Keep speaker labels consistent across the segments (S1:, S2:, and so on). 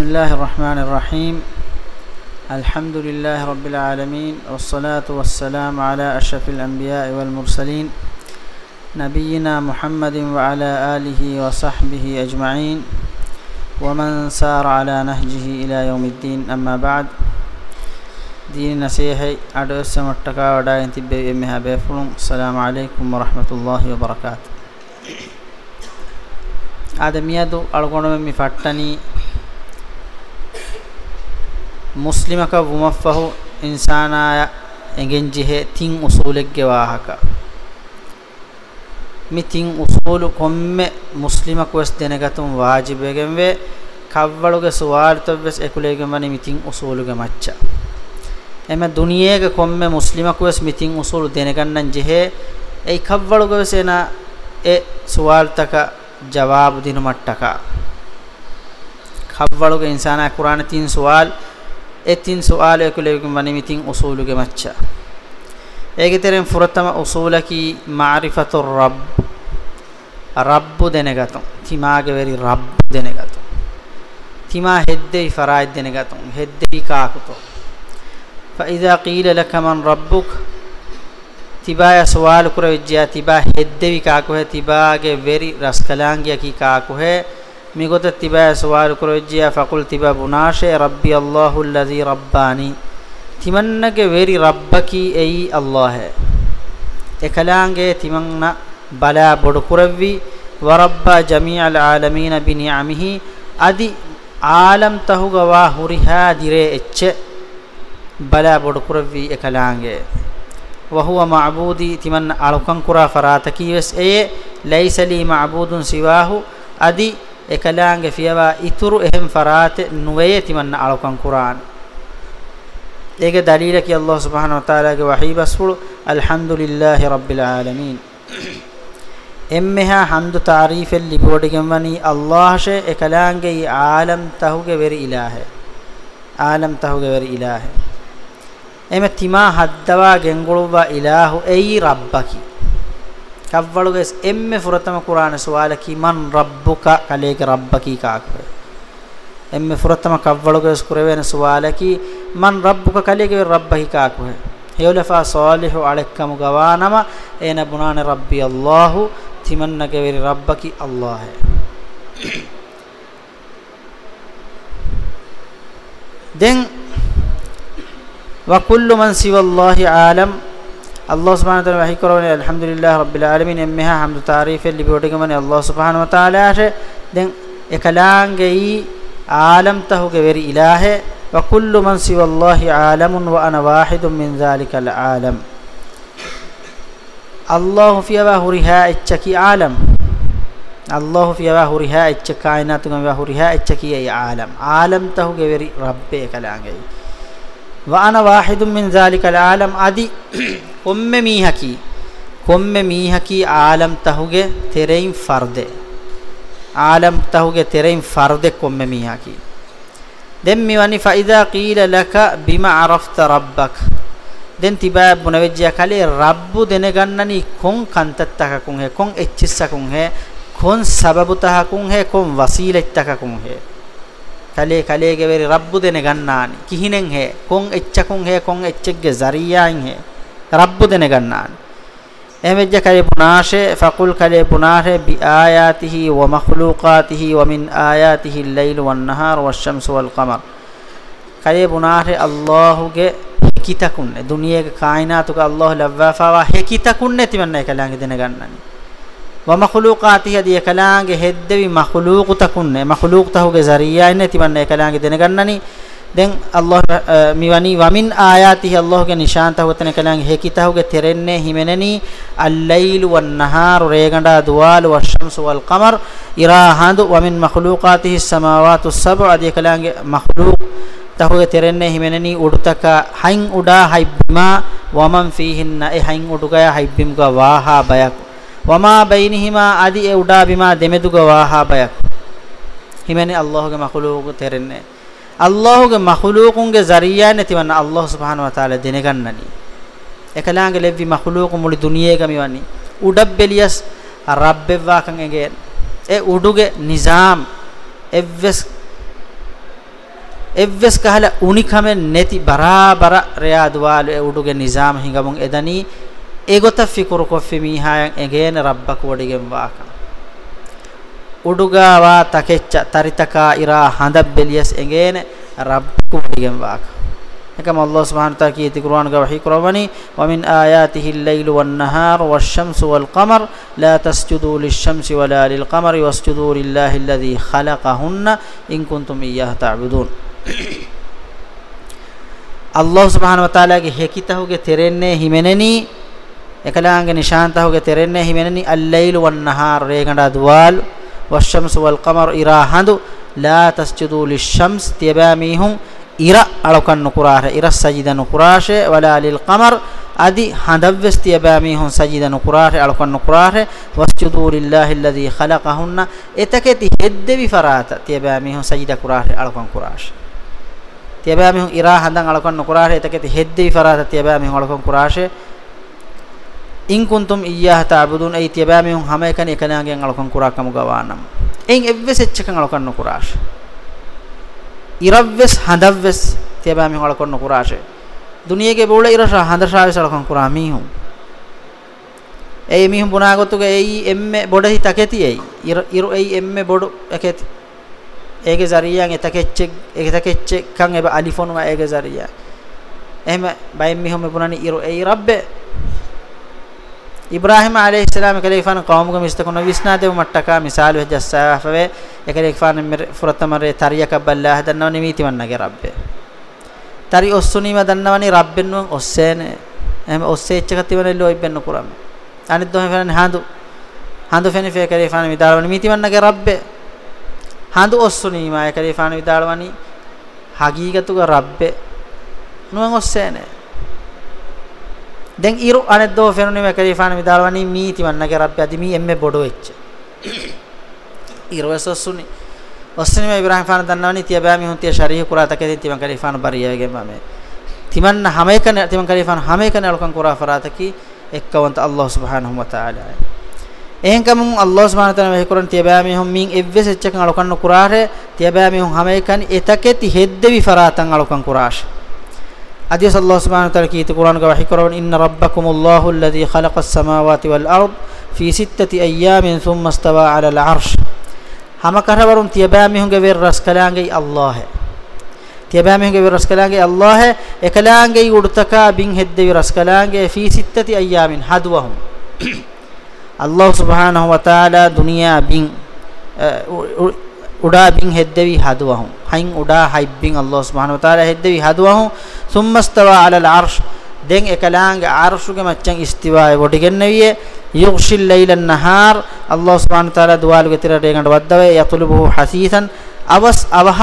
S1: بسم الله الرحمن الرحيم الحمد لله رب العالمين والصلاة والسلام على أشرف الأنبياء والمرسلين نبينا محمد وعلى آله وصحبه أجمعين ومن سار على نهجه إلى يوم الدين أما بعد دين نسيحي أدعو السمتكا ودائن تبعي أمها بيفلون السلام عليكم ورحمة الله وبركاته آدميادو من مفتني ෆට්ටනි මුස්ලිමක වුමෆහු ඉන්සානාය එගෙන්ජිහෙ තින් උසූලෙක්ගේ වාහක. මි තින් උසූලු කොම්මෙ මුස්ලිමක වස් දෙනගතුම් වාජිබෙගෙන් වේ කව්වලුගේ සුවාර්තවස් එකුලේගෙන් වනි මි තින් උසූලුගේ මච්චා. එම දුනියේගේ කොම්මෙ මුස්ලිමක වස් මි තින් උසූලු දෙනගන්නන් ජෙහෙ ඒ කව්වලුගේ වසේන ඒ සුවාර්තක ජවාබ දිනු මට්ටක. කව්වලුගේ etin su'ale kulegu manimitin usuluge macca egeteren furatama usulaki ma'rifatur rabb rabbu denegaton timage veri rabbu denegaton tima heddei faraid denegaton heddei kaakuto fa idha qila laka man rabbuk tibaya su'al kurawjya tiba heddei kaakuhe tibage veri raskalangiya ki kaakuhe කාකුහෙ තිබාගේ වෙරි රස්කලාංගිය කි කාකුහෙ මිගොත තිබාය සවාල් කර විජ්ජා ෆකුල් තිබා බුනාෂේ රබ්බි අල්ලාහු අල්ලසී රබ්බානි තිමන්නගේ වෙරි රබ්බකි එයි අල්ලාහ එකලාංගේ තිමන්න බලා බොඩු කරවි වරබ්බා ජමීඅල් ආලමීන බිනිඅමිහි අදි ආලම් තහුගවා හුරිහා දිරේ එච්ච බලා බොඩු කරවි එකලාංගේ وهو معبودي تمن علكن كرا فراتكي وس اي ليس لي معبود سواه ادي එකලාංග ෆියවා ඉතුරු එහෙම් ෆරාත නුවේ තිමන්න අලකන් කුරාන. ඒක දලීල කි අල්ලාහ් සුබ්හානහු වතාලාගේ වහී බස්ෆුල් අල්හම්දුලිල්ලාහි රබ්බිල් ආලමීන් එම්මෙහා හම්දු තාරීෆෙල් ලිබෝඩිගෙන් වනි අල්ලාහ්ෂේ එකලාංගේ ආලම් තහුගේ වෙරි ඉලාහේ. ආලම් තහුගේ වෙරි ඉලාහේ. එමෙ තිමා හද්දවා ගෙන්ගොළුවා ඉලාහු එයි රබ්බකි. කව්වලුගෙස් එම්මෙ ෆුරතම කුරාන සුවාලකි මන් රබ්බුක කලේක රබ්බකි කාකවේ එම්මෙ ෆුරතම කව්වලුගෙස් කුරවෙන සුවාලකි මන් රබ්බුක කලේක රබ්බකි කාකවේ හේලෆා සාලිහු අලෙක්කම ගවානම එන බුනාන රබ්බි අල්ලාහු තිමන්නගේ වෙරි රබ්බකි අල්ලාහ දැන් وكل من سوى الله عالم الله سبحانه وتعالى وحي كروني الحمد لله رب العالمين امها حمد تعريف اللي بيودك من الله سبحانه وتعالى دين اكلانگي عالم تهو غير اله وكل من سوى الله عالم وانا واحد من ذلك العالم الله في وهرها اتشكي عالم الله في وهرها اتشكي كائنات وهرها اتشكي عالم عالم تهو غير වාන වාහිදුම් මින් zālikal ālam adi komme mihaki komme mihaki ālam tahuge terein farde ālam tahuge terein farde komme mihaki den miwani fa idha qila laka bima arafta rabbak den tiba bunavejja kale rabbu dene gannani kon kantattaka kun he kon echchissa kun he kon sababu tahakun he kon wasilaittaka kun he කලේ කලේගේ වෙරි රබ්බු දෙන ගන්නානි. කිහිනෙන් හේ? කොන් එච්චකුන් හේ? කොන් එච්චෙක්ගේ zariyain හේ? රබ්බු දෙන ගන්නානි. එමෙජ්ජ කලේ පුනාෂේ ෆකුල් කලේ පුනාෂේ බි ආයාතිහි ව මඛ්ලූකාතිහි ව මින් ආයාතිහි al-layl wan-nahar wash-shamsu wal-qamar කලේ පුනාෂේ අල්ලාහුගේ හිකිතකුන්නේ දුනියේගේ කායිනාතුක අල්ලාහ් ලව්වාෆාවා හිකිතකුන්නේ තිවන්නේ කලංගේ දෙන ගන්නනි. වමඛලූකාතිහි දිය කලාංගේ හෙද්දවි මඛලූකු තකුන්නේ මඛලූක් තහුගේ සරියා ඉන්නේ තිබන්නේ කලාංගේ දෙනගන්නනි දැන් අල්ලාහ් මිවනි වමින් ආයාතිහි අල්ලාහ්ගේ නිශාන් තහුතන කලාංගේ හේකි තහුගේ තෙරෙන්නේ හිමෙනනි අල්ලයිලු වන්නහාරු රේගණ්ඩා දුවාලු වෂම්සු වල් කමර් ඉරාහඳු වමින් මඛලූකාතිහි සමාවාතු සබ්අ දිය කලාංගේ මඛලූක් තහුගේ තෙරෙන්නේ හිමෙනනි උඩුතක හයින් උඩා හයිබ්මා වමන් ෆීහින්න එ හයින් උඩුගය හයිබ්බිම්ගා වාහා බයක් වමා බයිනහිමා আদি ඒ උඩා බිමා දෙමෙදුග වාහා බයක් හිමෙනි අල්ලාහගේ මඛලූක තෙරෙන්නේ අල්ලාහගේ මඛලූකුන්ගේ zariya නැතිවන්න අල්ලාහ සුබ්හානහු වතාලා දෙනගන්නනි එකලාංග ලෙව්වි මඛලූක මුළු දුනියේගම වනි උඩබ්බෙලියස් රබ්බෙවා කන් එගේ e uduge nizam evves evves kahala unikamen neti barabara riyadwal e uduge nizam hingamun edani egota fikuru koffi mihayan egene rabbak wodigen waaka uduga wa takecca taritaka ira handab beliyas egene rabbak wodigen waaka ekam Allah subhanahu wa ta'ala kiyati Qur'an ga wahi kurawani wa min ayatihi al-layl wan-nahar wash-shamsu wal-qamar la tasjudu lish-shamsi wala lil-qamari wasjudu lillahi alladhi khalaqahunna in kuntum iyyahu ta'budun Allah subhanahu wa ta'ala ge hekitahuge terenne himeneni එකලාංගේ නිශාන්තහුගේ තෙරෙන්නේ හිමෙනනි අල්ලයිල් වන්නහාර රේගඬ දුවාල් වෂම්ස් වල් කමර් ඉරා හඳු ලා තස්ජුදු ලිෂම්ස් තියබා මීහුම් ira alokan nukurare ira sajida nukurashe wala lil qamar adi handavves tiyabami hon sajida nukurare alokan nukurare wasjudu lillahi alladhi khalaqahunna etaketi heddevi farata tiyabami hon sajida kurare alokan kurashe tiyabami hon ira handan alokan nukurare etaketi heddevi farata tiyabami hon alokan kurashe in kuntum iyyah ta'budun ay tiyabami hon hama ekani ekanagen alokan kurakam gawanam en evves etchakan alokan nukurashe ඉරව්වස් හඳව්වස් තියබා මි හොල කොන්න කුරාෂේ දුනියගේ බෝල ඉරස හඳශාවේ සලකන් කුරා මීහුම් ඒ මීහුම් පුනා ගොතුගේ ඒ එම්මෙ බොඩහි තකෙතියි ඉරු ඒ එම්මෙ බොඩු එකෙති ඒගේ zariyan එතකෙච්ච ඒක තකෙච්ච කන් එබ අලිෆොනුම ඒගේ zariya. එහෙම බයෙන් මීහුම් පුනානි ಇಬ್ರಾಹಿಂ ಅಲೈಹಿಸ್ಸಲಾಂ ಕಲೀಫಾನ ಕೌಮ್ಗ ಮಿಸ್ತಕುನ ವಿಸ್ನಾದೇವ ಮಟ್ಟಕ ಮಿಸಾಲು ಹೆಜ್ಜಸ್ಸಾವ ಫವೆ ಎಕಲೀಫಾನ ಮಿರ್ ಫುರತಮರೆ ತರಿಯಕ ಬಲ್ಲ ಹದನ್ನವ ನಿಮೀತಿ ವನ್ನಗೆ ರಬ್ಬೆ තරි ඔස්සුනීම දන්නවනේ රබ්බෙන්නුවන් ඔස්සේනේ. එහෙම ඔස්සේච්ච කතිවනෙල්ල ඔයිබෙන්න පුරම අනිත් දොහේ ෆෙන හඳු. හඳු ෆෙනි ෆේ කරේ ෆාන විදාලවනි මීතිවන්නගේ රබ්බේ. හඳු ඔස්සුනීම අය කරේ ෆාන විදාලවනි හගීගතුක රබ්බේ. නුවන් ඔස්සේනේ. දැන් ඉරු අනෙද්දෝ ෆෙනුනේ මේ කලිෆාන මිදාලවනි මීති වන්නගේ රබ්බි අදි මී එම්මේ බොඩෝ එච්ච ඉරවසස්සුනි ඔස්සනි. මේ ඉබ්‍රාහිම් ෆාන දන්නවනි තිය බෑ මිහුන් තිය ශරීහ කුරා තකේ තිමන් කලිෆාන බරියගේ මම. තිමන් හැමේකන තිමන් කලිෆාන හැමේකන අලකන් කුරා ෆරාතකි එක්කවන්ත අල්ලාහ් සුබ්හානහු වතාලා. එහෙන්කම අල්ලාහ් සුබ්හානහු වතාලා මේ කුරන් තිය බෑ මිහුන් මින් එව්වෙස් එච්චකන් අලකන් කුරාරේ තිය බෑ මිහුන් හැමේකනි එතකෙති හෙද්දවි ෆරාතන් අලකන් කුරාෂ আদিস আল্লাহ সুবহান তাআলা কি কোরআনকে ওয়াহি করবেন ইন্না রাব্বাকুমুল্লাহু আল্লাযী খালাকাস সামাওয়াতি ওয়াল আরদ ফি সিত্তাতি আইয়ামিন সুম্মা ইস্তাওয়া আলাল আরশ हम कह वरुम त्यबैम होंगे वे रस कलांगे अल्लाह है त्यबैम होंगे वे रस कलांगे अल्लाह है एकलांगे उड़तका बिंग हिद्दे वे रस कलांगे फी सित्तति अय्यामिन हदवा हम अल्लाह सुबहान व तआला दुनिया बिंग උඩා බින් හෙද්දවි හදුවහු හයින් උඩා හයිබ්බින් අල්ලාහ් සුබ්හානහු වතාලා හෙද්දවි හදුවහු සුම්මස්තවා අලල් අර්ෂ්. දෙන් එකලාංග අර්ෂුගේ මච්චන් ඉස්තිවාය වොඩිගෙන්නවියේ යුග්ෂිල් ලයිලන් නහාර්. අල්ලාහ් සුබ්හානහු වතාලා දුවාලුගේ තිරට ඒකට වද්දවේ යතුලුබු හසීසන්. අවස් අවහ.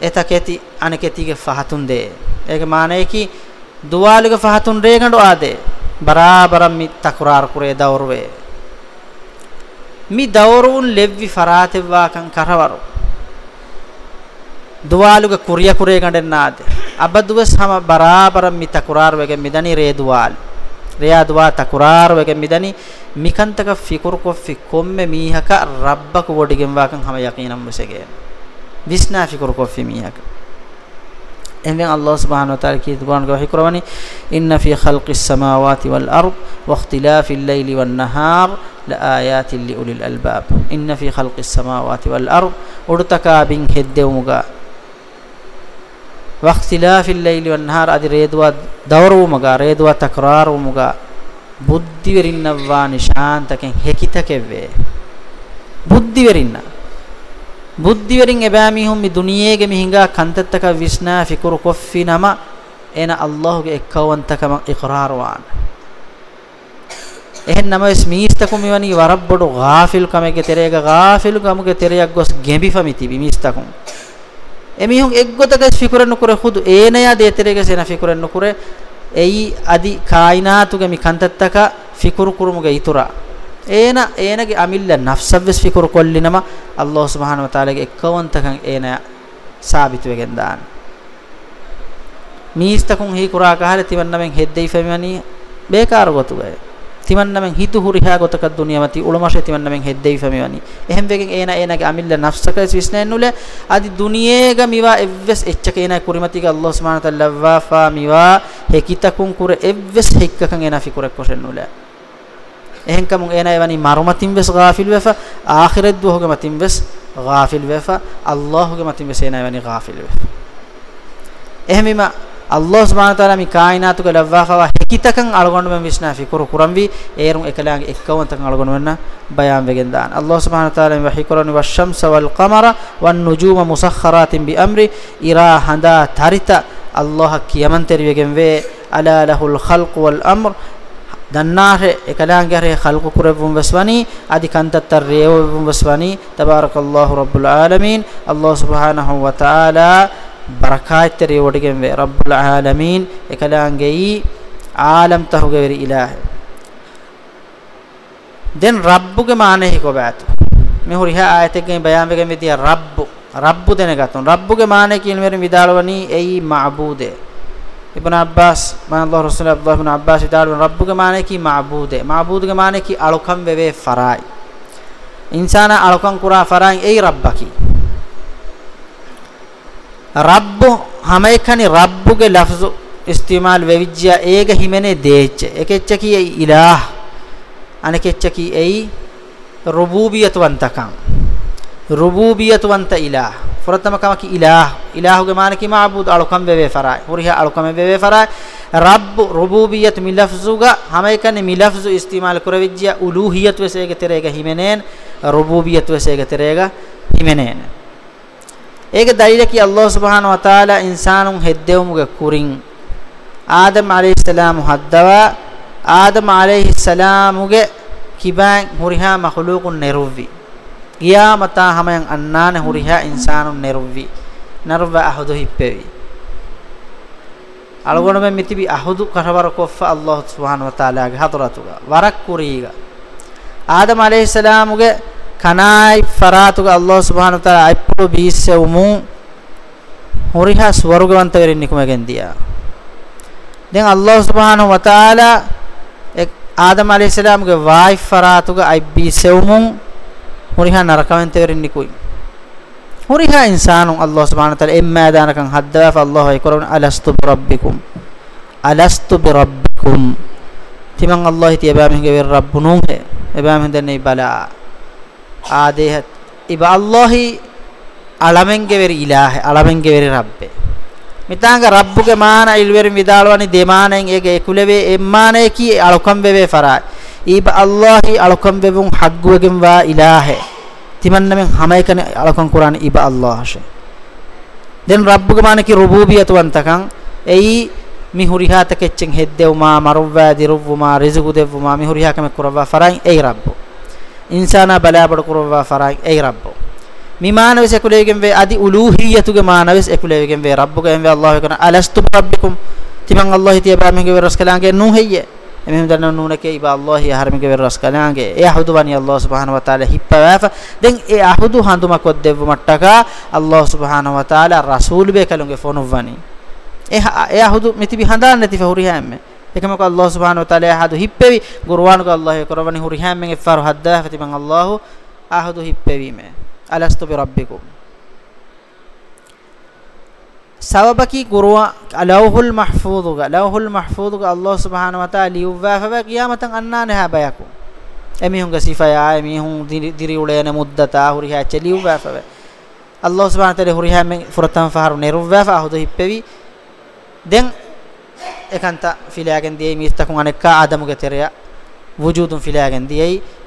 S1: එතකෙති අනකෙතිගේ ෆහතුන් දේ. ඒක මානේ කි දුවාලුගේ ෆහතුන් රේකට ආදේ බරාබරම් මි තකුරාර කුරේ දවරුවේ. Mi dawrun levvi faratevwa kan karavaru duwaluga kuriya kure gandennaade abaduwes hama barabaram mi takurar wege midani re duwal reya duwa takurar wege midani mikantaka fikur ko fikomme mihaka rabbak wodigenwa kan hama yaqinam musege visna fikur ko fi mihaka එමෙන් අල්ලාහ් සුබ්හානහු වතාලා කී දුබාන ගවහි කරවනි. ඉන්න fee ඛල්කිස් සමාවාති වල් අර්ද් වක්තිලාෆිල් ලයිලි වන් නහාර් ලආයාතින් ලිඋලිල් අල්බාබ් ඉන්න fee ඛල්කිස් සමාවාති වල් අර්ද් උඩතකා බින් හෙද්දෙවුමුගා වක්තිලාෆිල් ලයිලි වන් නහාර් අදි රේදුවා දවරුමුගා රේදුවා තක්රාරුමුගා බුද්ධි වෙරින්නවා නිශාන්තකෙන් හෙකිතකෙවේ බුද්ධි වෙරින්නා බුද්ධිවරින් එබෑමිහුම් මි දුනියේගේ මිහිඟා කන්තත්තක විස්නා ෆිකුරු කොෆ්ෆි නම එන අල්ලාහ්ගේ එක්කවන්තකම ඉක්රාර වාන එහෙන් නම ස්මීස්තකුම වනි වරබ්බඩු ගාෆිල් කමගේ තෙරේක ගාෆිල් කමගේ තෙරයක් ගොස් ගෙඹිෆමි තිබි මිස්තකුම්. එමිහුන් එක්ගොතක ෆිකුරන් නුකර හුදු ඒනයා දේ තෙරේක සෙන ෆිකුරන් නුකර එයි අදි කායිනාතුගේ මි කන්තත්තක ෆිකුරු කුරුමුගේ ඉතුරා ඒන ඒනගේ අමිල්ල නෆ්සවස් ෆිකුරු කොල්ලිනම අල්ලාහ් සුබ්හානහු වතාලගේ එක්කවන්තකන් ඒන සාබිත වෙගෙන් දාන. මීස්තකුන් හි කුරා කහල තිවන්නමෙන් හෙද්දයි ෆෙමනි බේකාර ගොතුගේ timannamen hitu huriha gotaka duniyamati ulumashe timannamen heddei famewani ehem vegen ena enage amilla nafsaka visnennule adi duniyega miwa evves echchake ena kurimati ga allah subhanahu wa taala wa fa miwa hekitakun kure evves hekkakan ena fikure kosennule ehen kamun ena evani marumatin ves ghafil wefa akhirat duhoge matin ves ghafil wefa allahge matin ves ena evani ghafil wefa ehmima Allah subhanahu wa taala mi kainatu ke lavwafa hikitakan algondu men visna fikuru kuramvi erun ekalaange ekkawantakan algondu menna bayan vegen dan Allah subhanahu wa taala mi wahikurani washamsa wal qamara wan nujuma musakhkharatin bi amri ira handa tarita Allah kiyaman tervegen ve ala lahul khalq wal amr dannaare ekalaange re khalqu kurevum waswani adi kantattar rewum waswani tabarakallahu rabbul alamin Allah subhanahu wa taala barakaiteri wodigen ve rabbul alamin ekalaangei alam tahuge veri ilahe den rabbuge maane hiko baatu me ඉබ්න Abbas මා අල්ලාහ් රසූල් අබ්දුල්ලාහ් ඉබ්න අබ්බාස් ඉදාරු රබ්බුගේ මානේ කි මාබූදේ මාබූදගේ මානේ කි අලකම් වෙවේ ෆරායි ඉන්සාන අලකම් කුරා ෆරායි ඒ රබ්බකි රබ්බු හැම එකනි රබ්බුගේ ලෆ්ස් ඉස්තිමාල් වෙවිජ්ජා ඒක හිමනේ දේච්ච එකෙච්ච කි ඒ ඉලාහ් අනකෙච්ච කි ඒ රුබූබියත් වන්තකම් rububiyatu anta ilah furatama kama ki ilah ilahu ge maana ki maabud alukam ve ve farai huriha alukam ve ve farai rabb rububiyat mi lafzuga hamaykane mi lafzu istimal kuravijja uluhiyat vesege terega himenen rububiyat vesege terega himenen ege dalile ki allah subhanahu wa taala insanun heddevumuge kurin adam alayhis salam haddawa adam alayhis salamuge kiban huriha makhluqun neruvvi ගියාමතා හැමයන් අන්නාන හුරිහා ඉන්සානුන් නෙරුවි නර්ව අහුදු හිප්පෙවි. අලගොණමෙ මිතිබි අහුදු කරවර කොෆ අල්ලාහ් සුබ්හාන වතාලාගේ හතරතුග. වරක් කුරීග. ආදම আলাইහිස්සලාමුගේ කනායි ෆරාතුග අල්ලාහ් සුබ්හාන වතාලා අයිප්පු බීස්සේ උමු හුරිහා ස්වර්ගවන්ත වෙරින් නිකුමගෙන් දියා? දැන් අල්ලාහ් සුබ්හාන වතාලා ආදම আলাইහිස්සලාමුගේ වායි ෆරාතුග අයිබ්බී සෙවුමුන් vai faratuga ai biisse umu horiha narakavanta verin nikui horiha insanun Allah subhanahu wa taala emma danakan hadda fa Allah ikurun alastu bi rabbikum alastu bi rabbikum timan Allah tiyaba menge ver rabbunun he eba mende nei bala ආදේහ ඉබ අල්ලාහි අලමෙන්ගේ වෙරි ඉලාහ අලමෙන්ගේ වෙරි රබ්බේ මිතාංග රබ්බුගේ මාන ඉල්වෙරින් විදාලවනි දෙමානෙන් ඒගේ එකුලවේ එම්මානේ කී අලකම් වෙවේ ෆරායි ඊබ අල්ලාහි අලකම් වෙවුන් හග්ගුවගෙන් වා ඉලාහ. තිමන්නමෙන් හැමයිකන අලකම් කුරාන ඉබ අල්ලාහෂ. දෙන් රබ්බුගේ මාන කී රුබූබියතු වන්තකන් එයි මිහුරිහාත කෙච්චෙන් හෙද්දෙව්මා මරුව්වා දිරුව්මා රිසුකු දෙව්මා මිහුරිහාකම කුරවා ෆරායි එයි රබ්බු. insana balabadu kurwa farag ay rabbo mi manavis ekulegen ve adi uluhiyatuge manavis ekulegen ve rabbuge en ve allah kana alastu rabbikum timan allah tiya ba menge ve raskalange nu heyye emem danna nuna ke iba allah ya harmige ve raskalange e ahudu bani allah subhanahu wa taala hippa wafa den e ahudu handuma koddevu mattaka allah subhanahu wa taala rasul be kalunge fonu vani e e ahudu mitibi handan nati fa huri hamme ekama Allah subhanahu wa taala ahadu hippevi qur'an ko Allah korwani huri hamen efaru hadda fati man Allah ahadu hippevi me alastu bi rabbikum sababaki qur'an lawhul mahfuz ga lawhul mahfuz ga Allah subhanahu wa taala liuwa fa qiyamatan annane ha bayaku emihun ga sifaya emihun diri ulene muddata huri ha cheliuwa fa Allah subhanahu wa taala huri hamen furatan faharu neruwa fa ahadu hippevi den ekanta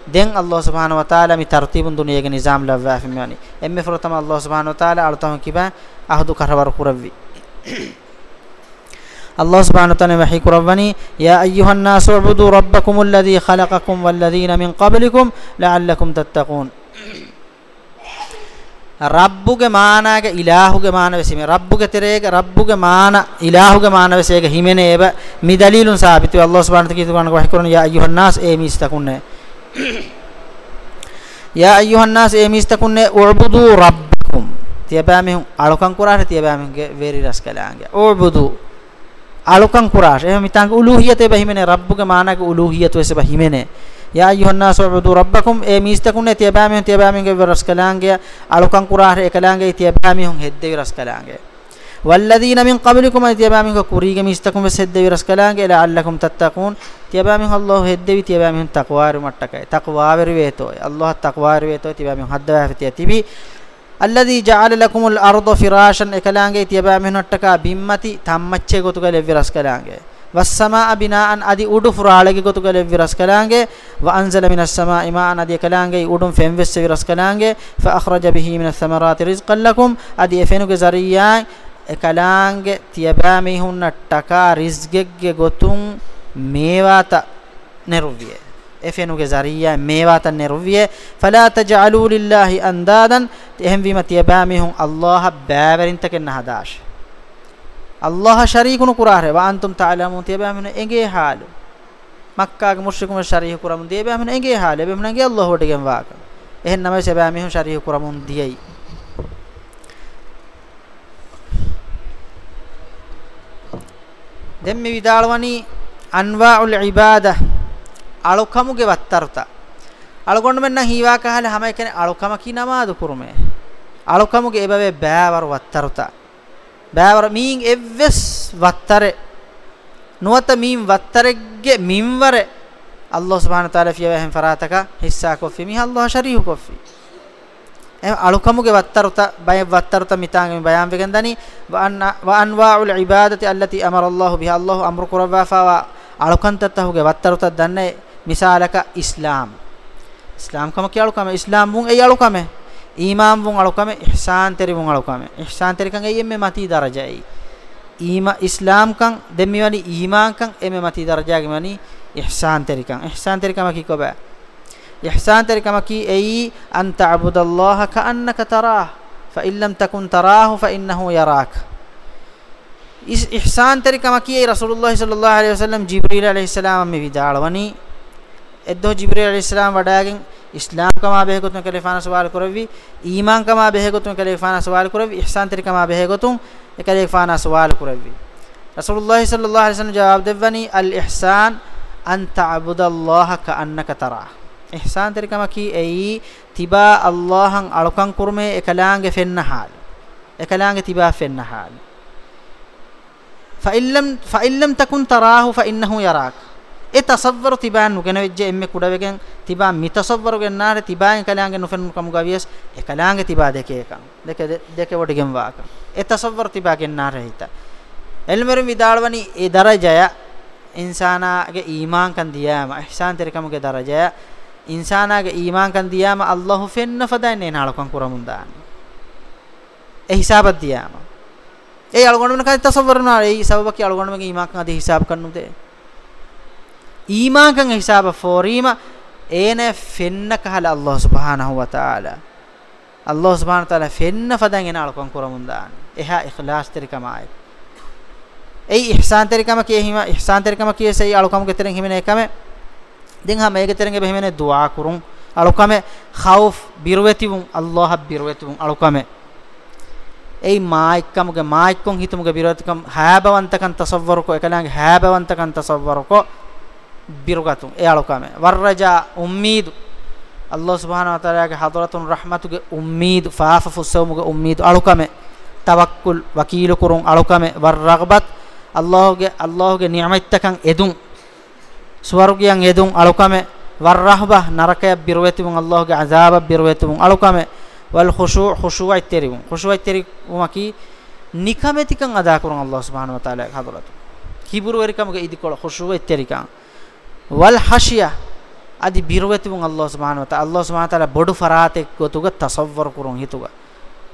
S1: filagen diyei mistakun anekka adamuge tereya wujudun filagen diyei den Allah subhanahu wa taala mi tartibun duniyage nizam lavva fimani emme frotama Allah subhanahu wa taala altahu kiba ahdu karwar kurawwi الله سبحانه وتعالى وحي كربني يا أيها الناس اعبدوا ربكم الذي خلقكم والذين من قبلكم لعلكم تتقون ರಬ್ಬುಗೆ ಮಾನಾಗೆ ಇಲಾಹುಗೆ ಮಾನವೆಸಿಮೆ ರಬ್ಬುಗೆ ತೆರೆಗೆ ರಬ್ಬುಗೆ ಮಾನ ಇಲಾಹುಗೆ ಮಾನವೆಸೇಗೆ ಹಿಮೆನೇಬ ಮಿ ದಲೀಲುನ್ ಸಾಬಿತು ಅಲ್ಲಾಹ್ ಸುಬ್ಹಾನಹು ವ ತಆಲಾ ವಹಿ ಕುರನ ಯಾ ಅಯ್ಯುಹನ್ ನಾಸ್ ಏ ಮಿಸ್ತಕುನ್ನೆ යා අයියුහන් නාස් ඒ මිස්තකුන්නේ උබුදු රබ්බකුම් තියබෑමෙහු අලුකන් කුරාහට තියබෑමෙහුගේ වේරි රස් කළාංගේ උබුදු අලුකන් කුරාහ එහෙම මිතංග උලූහියතේ බහිමනේ රබ්බුගේ මානක උලූහියතු වෙස බහිමනේ යා අයියුහන් නාස් උබුදු රබ්බකුම් ඒ මිස්තකුන්නේ තියබෑමෙහු තියබෑමෙහුගේ වේරි රස් කළාංගේ අලුකන් කුරාහට එකලාංගේ තියබෑමෙහු හෙද්දේ රස් කළාංගේ والذين من قبلكم اتبعوا منكم كوريغ مستكم وسد ورسكلان الى علكم تتقون තියබෑමෙන් අල්ලාහ් හෙද්දෙවි තියබෑමෙන් තක්වාරු මට්ටකයි. තක්වාවරි වේතෝ අල්ලාහ් තක්වාරි වේතෝ තියබෑමෙන් හද්දවැහතිය තිබි අල්ලදි ජාල ලකුමුල් අර්ද ෆිරාෂන් එකලාංගේ තියබෑමෙන් නට්ටකා බිම්මති තම්මච්චේ ගොතුකල විරස් කලාංගේ වස්සමා බිනාන් අදි උඩු ෆුරාලගේ ගොතුකල විරස් කලාංගේ වඅන්සල මිනස් සමා ඉමාන් අදි කලාංගේ උඩුම් ෆෙම් වෙස්ස විරස් කලාංගේ ෆඅඛරජ බිහි මිනස් සමරාති රිස්කන් ලකුම් අදි එෆෙනුගේ සරියා එකලාංගේ තියබෑමෙන් හුන්නට්ටකා රිස්ගෙග්ගේ ගොතුම් mewata neruviye efenuge zariya mewata neruviye fala taj'alu lillahi andadan ehem wima tiyabami hun allah bæverin taken hadash allah sharikun kurare wa antum ta'lamun tiyabami enge halu makka ge mushrikun sharik kuramun tiyabami enge halu ebemnage allah hotegen waaka ehen namay sebami hun sharik kuramun diyai දැන් මේ විදාලවනි අන්වාඋල් ඉබාදා අලුකමුගේ වත්තරත අලුකොන්න මෙන්න හීවා කහල හැම එකනේ අලුකම කි නමාදු කුරුමේ අලුකමුගේ එබවේ බෑවර වත්තරත බෑවර මීන් එව්වස් වත්තරේ නුවත මීන් වත්තරෙග්ගේ මින්වරේ අල්ලාහ් සුබ්හානහු තාලා ෆියවහෙන් ෆරාතක හිස්සා කොෆි මිහ අල්ලාහ් ශරීහු කොෆි එහම අලුකමුගේ වත්තරුත බය වත්තරුත මිතාගේ බයම් වෙගෙන් දනි ව අන්වාඋල් ඉබාදති අල්ලති අමර අල්ලාහ් බිහා අල්ලාහ් අම්රු කුරවාෆා අලුකන්තතහුගේ වත්තරුත දන්නේ මිසාලක ඉස්ලාම් ඉස්ලාම් කම කියලුකම ඉස්ලාම් වුන් ඒ අලුකම ඊමාම් වුන් අලුකම ඉහ්සාන් තෙරි වුන් අලුකම ඉහ්සාන් තෙරි කන් එයෙmme මති දරජයි ඊමා ඉස්ලාම් කන් දෙමිවනි ඊමාන් කන් එමෙ මති දරජාගේ මනි ඉහ්සාන් තෙරි කන් ඉහ්සාන් තෙරි කම කිකොබෑ إحسان تركمكي أي أن تعبد الله كأنك تراه فإن لم تكن تراه فإنه يراك इस इहसान तरीका किए रसूलुल्लाह सल्लल्लाहु अलैहि वसल्लम जिब्रील अलैहिस्सलाम में विदाड़वनी एदो जिब्रील अलैहिस्सलाम वडागिन इस्लाम कमा बेहगतुन कलेफाना सवाल करवी ईमान कमा बेहगतुन कलेफाना सवाल करवी इहसान तरीका कमा बेहगतुन कलेफाना सवाल करवी रसूलुल्लाह सल्लल्लाहु अलैहि वसल्लम जवाब देवनी अल इहसान अन तअबुदल्लाह कअन्नक तरा इहसान तरीका मकी एई तिबा अल्लाहन अलकन कुरमे एकलांगे फेन्ना हाल एकलांगे तिबा फेन्ना हाल hal fa illam fa illam takun tarahu fa innahu yarak e tasawwaru tiban nugena vejje emme kudavegen tiba mitasawwaru gennaare tiba ekalaange nufen kam gavies ekalaange tiba deke ekam deke deke wodigen waaka e tasawwaru tiba gennaare hita elmeru vidalwani e darajaya insanaage iman kan diyama ihsan terikamuge darajaya ඉන්සානාගේ ඊමාන් කන් දියාම අල්ලාහ් ෆෙන්න ෆදන්නේ නාලකම් කුරමුන් දාන ඒ හිසාබත් දියාම ඒ අලගොණමන කයි තසවරනා ඒ සබබක අලගොණමගේ ඊමාන් කන් අදී හිසාබ කන්නුදේ ඊමාන් කන් හිසාබ ෆෝරීම ඒනේ ෆෙන්න කහල අල්ලාහ් සුබ්හානහු වතාලා. අල්ලාහ් සුබ්හානහු තාලා ෆෙන්න ෆදන් එන අලකම් කුරමුන් දාන. එහා ඉඛලාස් තරිකමයි ඒ ඉහ්සාන් තරිකම කිය හිම ඉහ්සාන් තරිකම කිය සයි අලකම් ගෙතරන් හිමන එකම den ha mege terenge behmene dua kurun alukame khauf birwetivun allah birwetivun alukame ei maikkamuge maikkon hitumuge birwetikam haabawantakan tasawwur ko ekalange haabawantakan tasawwur ko birugatun e alukame warraja ummid allah subhanahu wa taala ge hadratun rahmatuge ummid faafa fusawmuge ummid alukame. Tawakkul wakilu kurun alukame warragbat allah ge allah ge ni'matakan edun ස්වර්ගයන් යෙදුන් අලුකම වර්රහබ නරකය බිරවෙතුන් අල්ලාහගේ අසාබ බිරවෙතුන් අලුකම වල් ඛුෂූ ඛුෂූ අයිතරිවුන් ඛුෂූ අයිතරි උමකි නිකමෙතිකන් අදා කරන අල්ලාහ් සුබ්හානහු වතාලා හදරතු කිබුරු වරිකමගේ ඉදිකොල ඛුෂූ අයිතරිකන් වල් හෂියා අදි බිරවෙතුන් අල්ලාහ් සුබ්හානහු වතාලා. අල්ලාහ් සුබ්හානහු වතාලා බොඩු ෆරාතෙක් ගොතුග තසව්වර් කරන හිතුගා.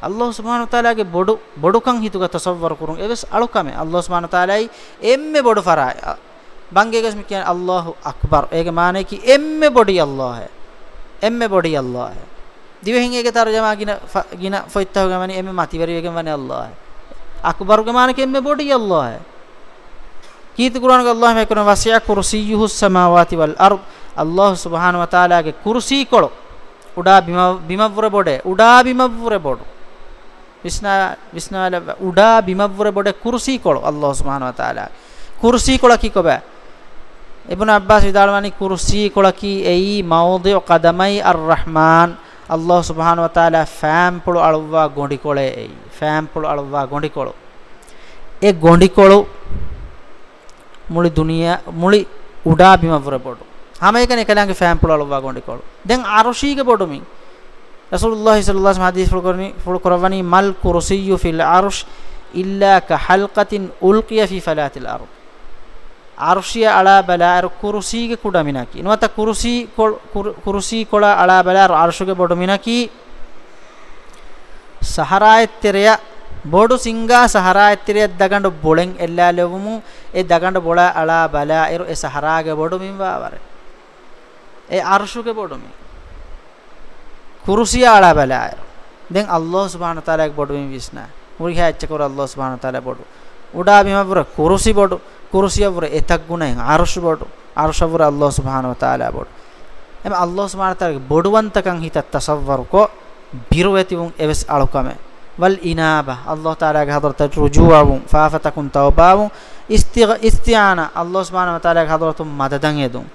S1: අල්ලාහ් සුබ්හානහු වතාලාගේ බොඩු බොඩුකන් හිතුග තසව්වර් කරන. එවස් අලුකම අල්ලාහ් සුබ්හානහු වතාලායි එම්මේ බොඩු ෆරා බංගේගස් මි කියන්නේ අල්ලාහු අක්බර්. ඒකේ මානේ කි එම්මෙ බොඩි අල්ලාහ එම්මෙ බොඩි අල්ලාහ දිවෙහින් ඒකේ තර්ජමා ගින ගින ෆොයිත්තව ගමනි එම්මෙ මතිවරි වේගෙන් වනේ අල්ලාහ. අක්බර් ගේ මානේ කෙම්මෙ බොඩි අල්ලාහ. කීත කුරාන ගේ අල්ලාහ මේ කරන වසිය කුර්සියුහු සමාවාති වල් අර්ද් අල්ලාහ් සුබ්හානහු වතාලාගේ කුර්සී කොළ. උඩා බිම බිමවර බොඩේ උඩා බිමවර බොඩ. විස්නා විස්නාල උඩා බිමවර බොඩේ කුර්සී කොළ අල්ලාහ් සුබ්හානහු වතාලා. kursi kolaki koba ibn abbas vidalwani kursi kolaki ei mawdi qadamai ar-rahman allah subhanahu wa taala fampulu alwa gondikole ei fampulu alwa gondikolo e gondikolo muli duniya muli uda bima vura bodu hama ekane kalange fampulu alwa gondikolo den arushige bodu min rasulullah sallallahu alaihi wasallam hadis fulkorni fulkorwani mal kursiyyu fil arsh illa ka halqatin ulqiya fi falatil ard arshi ala bala ar kursi ge kuda minaki nuata kursi kursi kola ala bala ar arshu ge bodu minaki saharayettreya bodu singa saharayettreya dagandu bolen ella levumu e dagandu bola ala bala er e sahara ge bodu minwa ware e arshu ge bodu min kursi ala bala er den allah subhanahu wa taala ge bodu min visna murhi haccha kor allah subhanahu wa taala bodu උඩා බිමපුර කුරුසි බොඩු කුරුසියපුර එතක් ගුණෙන් අර්ශ බොඩු අර්ශවර අල්ලාහ් සුබ්හානහු වතාලා බොඩු. එම අල්ලාහ් සුබ්හානහු වතාලාගේ බොඩුවන්තකම් හිත තසවර් කො බිරු ඇතිවුන් එවස් අලුකම. වල් ඉනාබ අල්ලාහ් තාලාගේ හදරතට රුජුවවුන් ෆාෆතකුන් තවබාවුන් ඉස්තිආන අල්ලාහ් සුබ්හානහු වතාලාගේ හදරතුන් මදදන් යදුන්.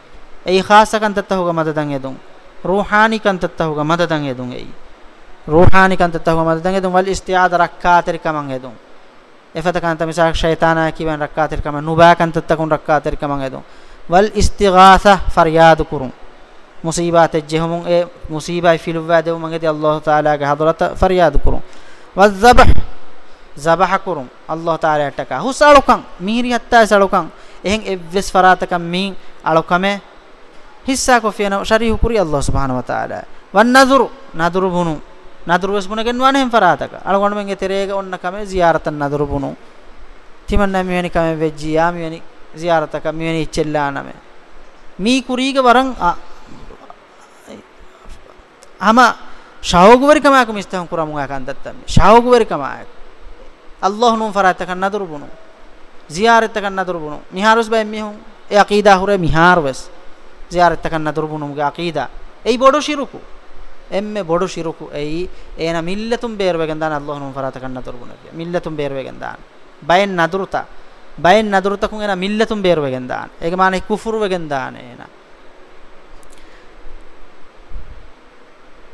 S1: ඒ ખાસකන් තත්තහුග මදදන් යදුන්. රූහානිකන් තත්තහුග මදදන් යදුන් ඒ රූහානිකන් තත්තහුග මදදන් යදුන්. වල් ඉස්තිආද රක්කාතරිකමන් යදුන්. Kan tamisa shaytana kiwan rakkater kaman nuba kan tattakun rakkater kaman edun wal istighatha faryad kurun musibate jehumun e musibai filuwa dewu mangedi Allah taala ge hadrata faryad kurun wazabh zabah kurun Allah taala taka husalukan mihri hatta salukan ehen evves faratakam min alukame hissa ko fiena sharihu kuri Allah subhanahu wa taala wan nadhuru nadhuru bunu nadhuru ves bunagen wan hem farataka algon menge terega onna kame ziyaratan nadhuru bunu timanna mihani kame vejjiya mihani ziyarataka mihani ichellana me mi kuriga waran ama shawguveri kama kum istahun kuramun akan dattam shawguveri kama Allah nun farata kan nadur bunu ziyarat kan nadur bunu miharus bay emme bodu shiruku ei ena millatum berwegen dan allah nun farata kanna turbuna kiya. Millatum berwegen dan bayen nadurta. Bayen nadurta kun ena millatum berwegen dan ege mane kufur wegen dan ena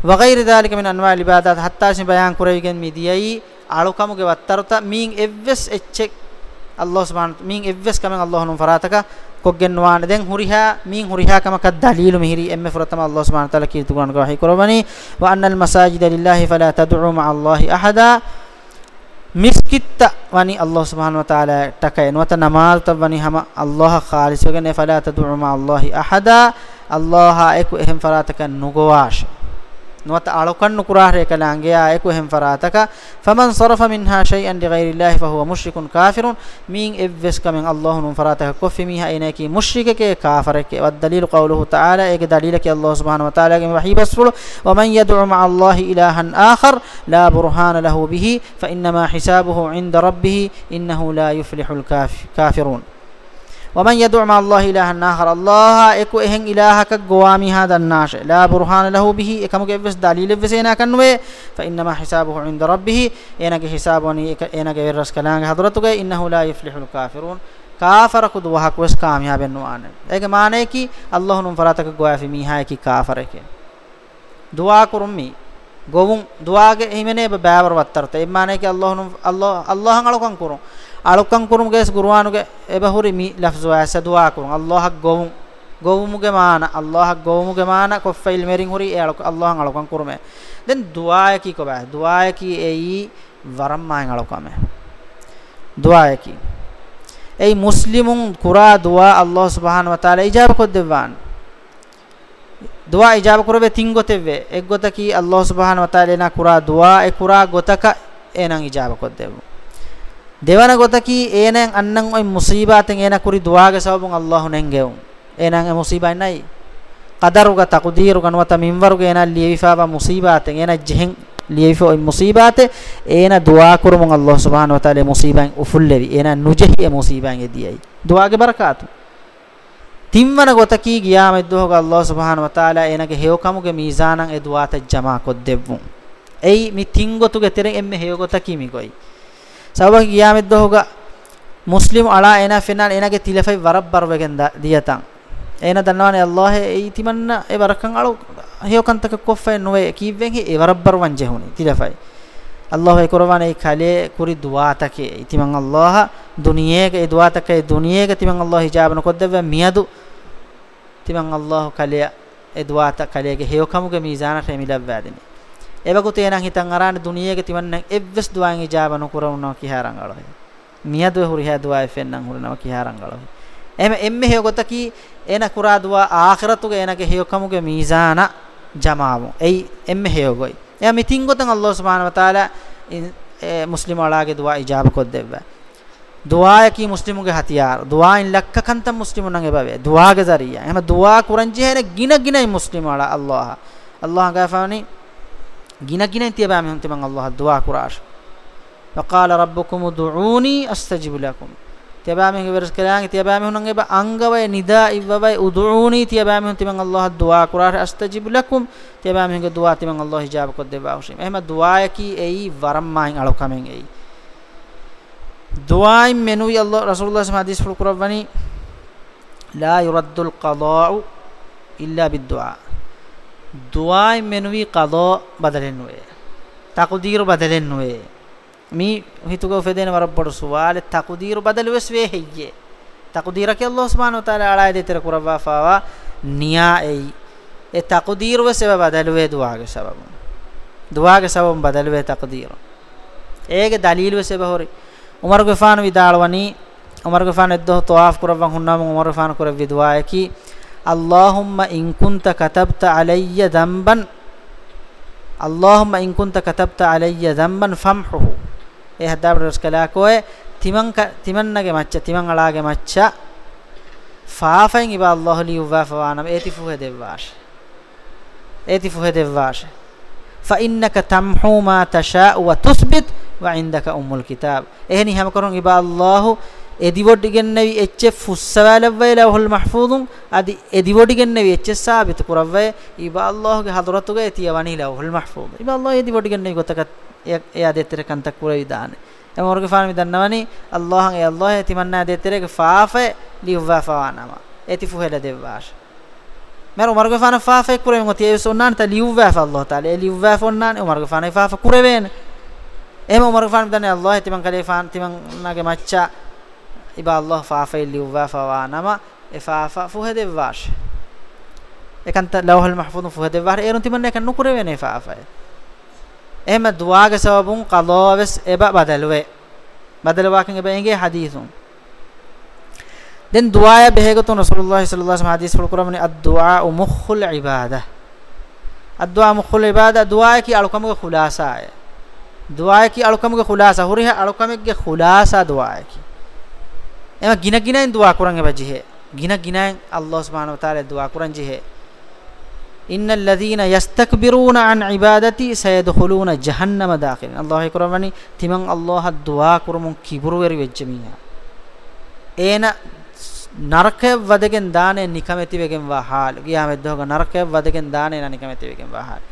S1: වගෛර ذلك من انواع العبادات حتى شي بيان كوريген ميديي අලුකමුගේ වත්තරත මීන් එව්ස් එච්චෙක් අල්ලාහ් සුබ්හානහු මීන් එව්වස් කමෙන් අල්ලාහ් නුම් ෆරාතක කොග්ගෙන් වාන දැන් හුරිහා මීන් හුරිහා කමක දලීලු මිහිරි එම්මෙ ෆරතම අල්ලාහ් සුබ්හානහු තාලා කීතු ගන්න ගහයි කරවනි ව අන්නල් මසාජිද ලිල්ලාහි ෆලා තදුඋ මා අල්ලාහි අහදා මිස්කිත්ත වනි අල්ලාහ් සුබ්හානහු තාලා තකේ නොත නමාල් තවනි හම අල්ලාහ් ખાලිස් වගන ෆලා තදුඋ මා අල්ලාහි අහදා අල්ලාහ් එකු එහෙම් ෆරාතක නුගවාෂ نوت ألوكن كراه ركلانجيا أيكو هم فراتك فمن صرف منها شيئا لغير الله فهو مشرك كافر مين إفس كمن الله نم فراتك كف ميها إنك مشرك كافر والدليل قوله تعالى إيك دليل كي الله سبحانه وتعالى كي وحي بسفل ومن يدعو مع الله إلها آخر لا برهان له به فإنما حسابه عند ربه إنه لا يفلح الكافرون ومن يدعو مع الله إلها آخر الله إكو إهن إلهك قوامي هذا الناش لا برهان له به إكمك إفس دليل إفسينا كنوي فإنما حسابه عند ربه إنك حسابني إنك إرس كلام حضرتك إنه لا يفلح الكافرون. کافر خود وہاں کو اس کامیاب نوان ہے ایک معنی کی اللہ نم فراتک گویا فی میہا کی کافر ہے کہ دعا کرم می گووں دعا کے ایمنے بے بابر وترتے معنی کہ اللہ نم اللہ اللہ ہنگڑ کن کروں ebahuri mi lafzu asa dua kurun allah govum govumuge mana allah govumuge mana ko fail merin huri e aluk allah alukan kurume den dua ki ko ba dua ki ei waram ma alukame dua ki ei muslimun kura dua allah subhanahu wa taala ijab ko devan dua ijab kurbe tingoteve eggota ki allah subhanahu wa taala na kura dua e kura gotaka enan ijab ko devu දෙවන ගොතකි ඒනෙන් අන්නන් ඔයි මුසීබාතෙන් ඒන කුරි දුවාගේ සවබුන් අල්ලාහ් නෙන්ගෙවුන් ඒනන් ඒ මුසීබයි නයි qadaruga taqdiruga nuwata minwaruga ena liyewifaaba musibate ena jehen liyewifo oy musibate ena dua kurumun allah subhanahu wa taala musiban ufullevi ena nujehi e musiban ediyai duage barakatu timwana gotaki giyame dohoga allah subhanahu wa taala enage hewkamuge mizanan e duata jama koddevvun ei mi tingotuge teren emme hewgotaki mi goi sabaki giyamet dohuga muslim ala ena fenan enage tilafai warabbar wegen diyatan ena dannawani allah e timanna e warakan alu heyokantaka koffai nowe kiwen he e warabbar wanje huni tilafai allah e korwane e kale kuri duatake itiman allah duniyege e duatake duniyege timan allah hijabna koddeva miyadu timan allah kale e duata kalege heyokamuge mizana fe milawwadini ebagu teenan hitan arane duniyege timanna evves duan ijabana kurawno kiharan alohe miyadu huri ha duwa fennan hurinawa kiharan alohe eme emme he gotaki ena kuradwa akhiratuge enage heyokamuge mizana jamamu ei emme heyogoi ya mitin gotan allah subhanahu wa taala muslim alage dua ijab koddevva dua ki muslimuge hatiyar dua in lakka kantam muslimun nange bave dua ge zariya ema dua kuranji hene gina gina muslim ala allah allah গিনা গিনা ইন্তিয়াবা আমি হন্তে বাং আল্লাহ দোয়া Kurash وقال ربكم ادعوني استجب لكم تيابا مي ورس كلان تيابا مي هنن با انغوا نداء وبا ادعوني تيابا مي هنتي من الله الدعاء قرار استجب لكم تيابا مي دعاء تي من الله جاب قد دبا وشيم اهما دعاء كي اي ورم ماين علو كامين اي دعاء منو يا الله رسول الله صلى الله عليه وسلم حديث لا يرد القضاء الا بالدعاء suwale taqdiru badalu wes we heyye taqdira ke allah subhanahu wa taala ala de ter kurava fawa niya ei e taqdiru wes eba badalu we duwa ge sabab duwa ge sabab badalu we taqdiru ege dalil wes eba hori umar ge fanu vidalwani umar ge fanu eddo tawaf kuravan hunnam umar ge fanu kurav اللهم إن كنت كتبت علي ذنبا اللهم إن كنت كتبت علي ذنبا فامحه. إيه دابر رسكلاكوه تمن تمن نجى ماتشا تمن على جى ماتشا فافين يبا الله لي وفافوانم إيتي فوه دباش إيتي فوه دباش فإنك تمحو ما تشاء وتثبت وعندك أم الكتاب إهني هم كرون يبا الله ehni ham korun iba allah ediwodigennevi ecce fussawalawwe lawhul mahfuzun adi ediwodigennevi ecce sabit kurawwe iba allah ge hadratuge etiyawani lawhul mahfuz iba allah ediwodigennevi gotakat එයා දෙතර කන්තක් කුරයි දාන එම වර්ග ෆානමි දන්නවනි අල්ලාහන් ඒ අල්ලාහ තිමන්නා දෙතරේ ෆාෆේ ලිව්වා ෆානම එති ෆුහෙල දෙවාෂ මර උමර්ග ෆාන ෆාෆේ කුරෙන් ඔතිය යසොන්නාන් ත ලිව්වා ෆල්ලාහ තාලා ඒ ලිව්වා ෆොන්නාන් උමර්ග ෆාන ෆාෆ කුරෙවෙන එම උමර්ග ෆාන දන්නේ අල්ලාහ තිමන් කලේ ෆාන තිමන් නාගේ මච්චා iba allah faafa liuwa fawa nama e faafa fuhedevvash ekanta lawhul mahfuz fuhedevvar erun timanne ekan nukure wene faafa ehma duwaage sababun qadawas eba badalwe. Badalwakin eba enge hadithun. Den duwaya behegatun rasulullah sallallahu alaihi wasallam hadith ful quramni ad-du'a mukhul ibadah ad-du'a mukhul ibadah duwaya ki alukam ka khulasa hai duwaya ki alukam ka khulasa huri hai alukam ka khulasa duwaya ki. ema gina gina in dua kuran eba jihe gina gina Allah subhanahu wa ta'ala dua kuran jihe innal ladhina yastakbiruna an ibadati sayadkhuluna jahannama dakhirin Allah kuramani timan Allah dua kurumun kiburu weri wejjemiya ena නරකය වදගෙන් දානේ නිකමැති වෙගෙන් වහාල ගියාම එද්දෝග නරකය වදගෙන් දානේ නිකමැති වෙගෙන් වහාල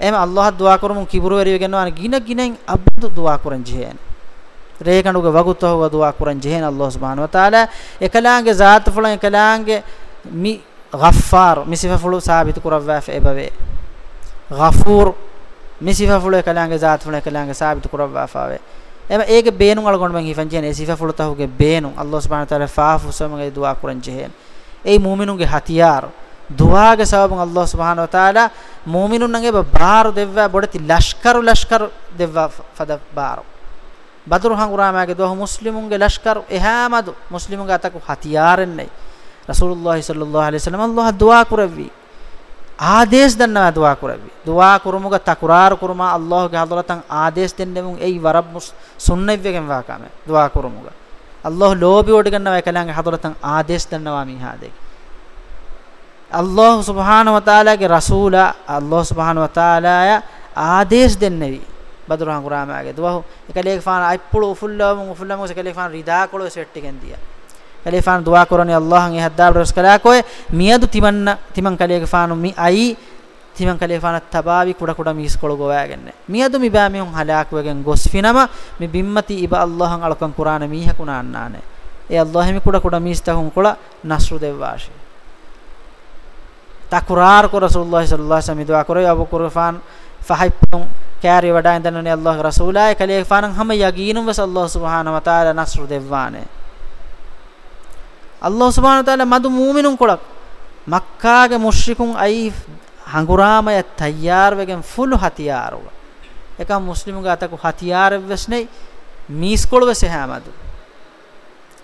S1: එහෙම අල්ලාහ දුවා කරමු කිබුරු වෙරි වෙගෙන් වාන ගින ගිනෙන් අබ්දු දුවා කරන් ජීයන් ರೇಗಣುಗೆ ವಗುತ ಹೋಗ ದುವಾ ಕುರನ್ ಜೆಹೆನ್ ಅಲ್ಲಾಹ್ ಸುಬ್ಹಾನಹು ವ ತಾಲಾ ಎಕಲಾಂಗೆ ಜಾತ್ ಫಳ ಎಕಲಾಂಗೆ ಮಿ ಗಫಾರ್ ಮಿ ಸಿಫಾ ಫಳು ಸಾಬಿತ್ ಕುರವ್ವಾ ಫೆ ಎಬವೆ ಗಫೂರ್ ಮಿ ಸಿಫಾ ಫಳು ಎಕಲಾಂಗೆ ಜಾತ್ ಫಳ ಎಕಲಾಂಗೆ ಸಾಬಿತ್ ಕುರವ್ವಾ ಫಾವೆ එම ඒක බේනුම් අලගොන්න මං හිෆන් කියන්නේ සිෆා ෆුලතහුගේ බේනුම් අල්ලාහ් සුබ්හානහු තාලා ෆාෆු සමගේ දුවා කුරන් ජෙහෙන් ඒ මුමිනුන්ගේ හතියාර දුවාගේ සබන් අල්ලාහ් සුබ්හානහු තාලා මුමිනුන් නගේ බාර දෙවවා බොඩති ලෂ්කරු ලෂ්කරු දෙවවා ෆද බාරෝ බදුරු හංගුරාමගේ දුහ මුස්ලිමුන්ගේ ලෂ්කරු එහාමදු මුස්ලිමුන්ගේ අතක හතියාරෙන් නේ රසූලුල්ලාහි සල්ලල්ලාහු අලයිහි වසල්ලම අල්ලාහ දුආ කරවි ආදේශ දන්නවා දුආ කරවි දුආ කරුමුග තකුරාර කුරුමා අල්ලාහගේ හදරතන් ආදේශ දෙන්නෙමුන් එයි වරබ් සුන්නයිවගෙන් වාකම දුආ කරුමුග. අල්ලාහ ලෝබි ඔඩ ගන්නවා එකලංගේ හදරතන් ආදේශ දන්නවා මීහාදේ අල්ලාහ් සුබ්හානහු වතාලාගේ රසූලා අල්ලාහ් සුබ්හානහු වතාලාය ආදේශ දෙන්නෙවි. බදුරහන් කුරාමාගේ දුවහ. එකලේක ෆාන අයිප්පුළු උෆුල්ලම උෆුල්ලම එකලේක ෆාන රිදා කොළො සෙට් එකෙන් දියා. කලේෆාන දුවා කරන්නේ අල්ලාහන් එහද්දා බරස් කලා කොය මියදු තිමන්න තිමන් කලේක ෆානු මි අයි තිමන් කලේෆාන තබාවි කුඩ කුඩ මිස් කොළ ගොවාගන්නේ මියදු මි බෑ මිහුන් හලාක් වගෙන් ගොස් ෆිනම මි බිම්මති ඉබ අල්ලාහන් අලකන් කුරාන මීහකුනා අන්නානේ ඒ අල්ලාහ මි කුඩ කුඩ මිස් තහුන් කොළ නස්රු දෙවාෂි තකුරාර කෝ රසූලුල්ලාහි සල්ලල්ලාහු අලයිහි වසල්ලම් දුආ කරේ අබු කුර්ෆාන් ෆහයිප්පුන් කෑරි වඩා ඉඳන්නේ අල්ලාහ රසූලාය. කලේෆානන් හැම යගීනුම් වස අල්ලාහ සුබ්හානහු වතාලා නස්රු දෙවානේ අල්ලාහ් සුබ්හානහු වතාලා මදු මූමිනුන් කොළක්. මක්කාගේ මුෂ්රිකුන් අයි හංගුරාමය තයාර වෙගෙන් ෆුල් හතියාරුව එක මුස්ලිමුගේ අතක හතියාර වෙස්නේ මීස්කොළ වෙස හැමදු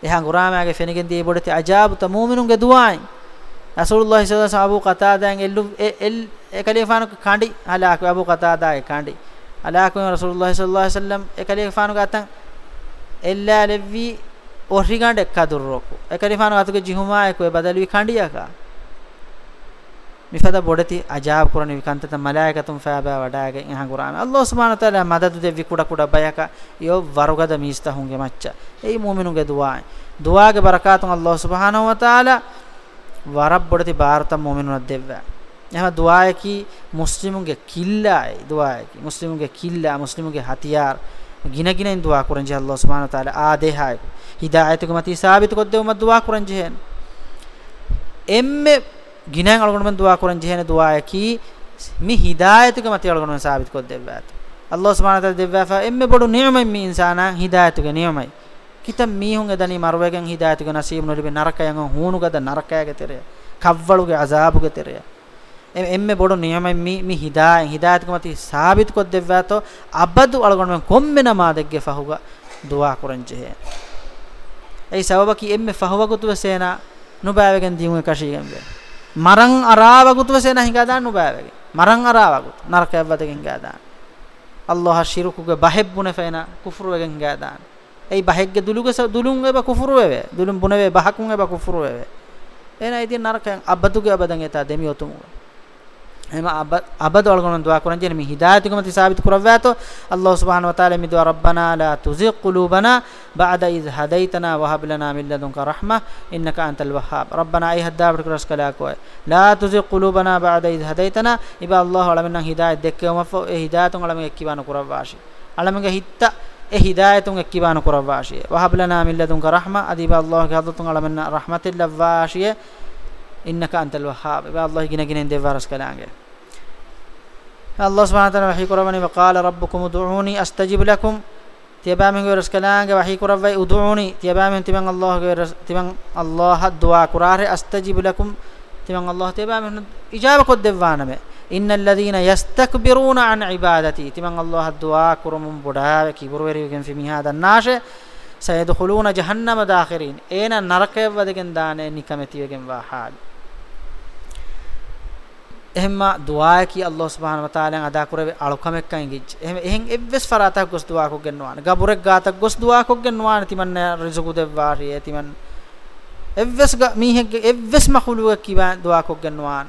S1: එ හංගුරාමයාගේ ෆෙනගෙන් දී බොඩති අජාබු ත මූමිනුන්ගේ දුආයි රසූලුල්ලාහි සල්ලල්ලාහු අලයිහි වසල්ලම් අබු කතාදාන් එල්ලු එල් එකලිෆානුක කණ්ඩි හලාක් අබු කතාදාගේ කණ්ඩි. හලාක් රසූලුල්ලාහි සල්ලල්ලාහු අලයිහි වසල්ලම් එකලිෆානුක අතන් එල්ලා ලෙව්වි ඔරිගඬ එක්කදුරෝකු එකලිෆානුක අතුගේ ජිහුමා එක්වේ බදලවි කණ්ඩියකා. mifada bodati ajab kurani vikantata malaikatum faaba wadaage inha qur'an allah subhanahu wa taala madadu de vikuda kuda bayaka yo warugada mista hunge macca ei mu'minunge du'a du'a ge barakatun allah subhanahu wa taala warab bodati bharata mu'minun devva එහෙම දුආයකි මුස්ලිමුන්ගේ කිල්ලායි දුආයකි. මුස්ලිමුන්ගේ කිල්ලා මුස්ලිමුන්ගේ හතියාර්. ගින ගිනෙන් දුආ කරන්ජි අල්ලාහ් සුබ්හානහු තාලා ආදේහයි. හිදායතුක මති සාබිත කොද්දෙම දුආ කරන්ජි හෙන් එම්මෙ ගිනෙන් අලගොනම දුආ කරන්ජි හෙන දුආයකි. මි හිදායතුක මති අලගොනම සාබිත කොද්දෙව්වාත අල්ලාහ් සුබ්හානහු තාලා දෙව්වාෆා එම්මෙ බොඩු නියමෙන් මි ඉන්සානා හිදායතුක නියමයි. කිතම් මීහුන් එදනි මරුවගෙන් හිදායතුක නසීබ් නොලිබේ නරකයන් හූනුගද නරකයගේ තෙරය. කව්වලුගේ අසාබුගේ තෙරය. ಎಮ್ಮೆ ಬೋಡು ನಿಯಮ ಮಿ ಮಿ ಹಿದಾ ಹಿದಾಯತ್ ಮತಿ ಸಾಬಿತ್ ಕೊ ದೆವ್ವಾತೋ ಅಬ್ಬದು ಅಳಗೊಂಡ ಕೊಮ್ಮೆ ನಮಾದಗ್ಗೆ ಫಹುಗ ದುವಾ ಕುರಂಚೆ ಐ ಸಬಬಕಿ ಎಮ್ಮೆ ಫಹುವಗುತುವ ಸೇನಾ ನುಬಾವೆಗನ್ ದಿಯುಂಗೆ ಕಶಿಗಂಬೆ ಮರಂ ಅರಾವಗುತುವ ಸೇನಾ ಹಿಂಗಾದಾ ನುಬಾವೆಗೆ ಮರಂ ಅರಾವಗುತು ನರಕ ಎವ್ವದಗೆ ಹಿಂಗಾದಾ ಅಲ್ಲಾಹ ಶಿರುಕುಗೆ ಬಹೆಬ್ಬುನೆ ಫೇನಾ ಕುಫ್ರುವೆಗೆ ಹಿಂಗಾದಾ ಐ ಬಹೆಗ್ಗೆ ದುಲುಗೆ ದುಲುಂಗೆ ಬ ಕುಫ್ರುವೆವೆ ದುಲುಂ ಬುನೆವೆ ಬಹಕುಂಗೆ ಬ ಕುಫ್ರುವೆವೆ ಏನಾ ಇದಿ ನರಕ ಅಬ್ಬದುಗೆ ಅಬದಂಗೆ ತಾ ದೆಮಿಯೋತುಂಗೆ اما عبد عبد والغون دعا قران جن می ہدایت کو مت ثابت کروا تو اللہ سبحانہ و تعالی می دعا ربنا لا تزغ قلوبنا بعد اذ هديتنا وهب لنا من لدنك رحمه انك انت الوهاب ربنا اي هدا بر کرس کلا کو لا تزغ قلوبنا بعد اذ هديتنا ابا الله علمن ہدایت دیکھ کے مف ہدایت علم کی بان کروا شی علم کے ہتا اے ہدایت ان کی بان کروا شی وهب لنا من لدنك رحمه ادي با الله کی حضرت علمن رحمت اللہ واشی innaka antal wahhab ba allah gina gina devaras kalange allah subhanahu wa ta'ala wahi kurawani wa qala rabbukum ud'uni astajib lakum tiyabamen goras kalange wahi kurawai ud'uni tiyabamen tiban allah goras tiban allah dua kurare astajib lakum tiban allah tiyabamen ijaba kod devwana me innal ladhina yastakbiruna an ibadati tiban allah dua kurum boda kiburu gen fi mihada nashe sayadkhuluna jahannama dakhirin ena narakay wadegen dane nikameti wegen wa hal එහෙම දුආ කි අල්ලාහ් සුබ්හානහු වතාලෙන් අදා කරවේ අලුකමෙක්කන් ගිච්ච එහෙම එහෙන් එව්වස් ෆරාතක් ගොස් දුආ කොක් ගෙන්නවාන. ගබුරෙක් ගාතක් ගොස් දුආ කොක් ගෙන්නවාන. තිමන් රිසුකු දෙවාරිය තිමන් එව්වස් මීහෙක් එව්වස් මඛලුවක් කිවා දුආ කොක් ගෙන්නවාන.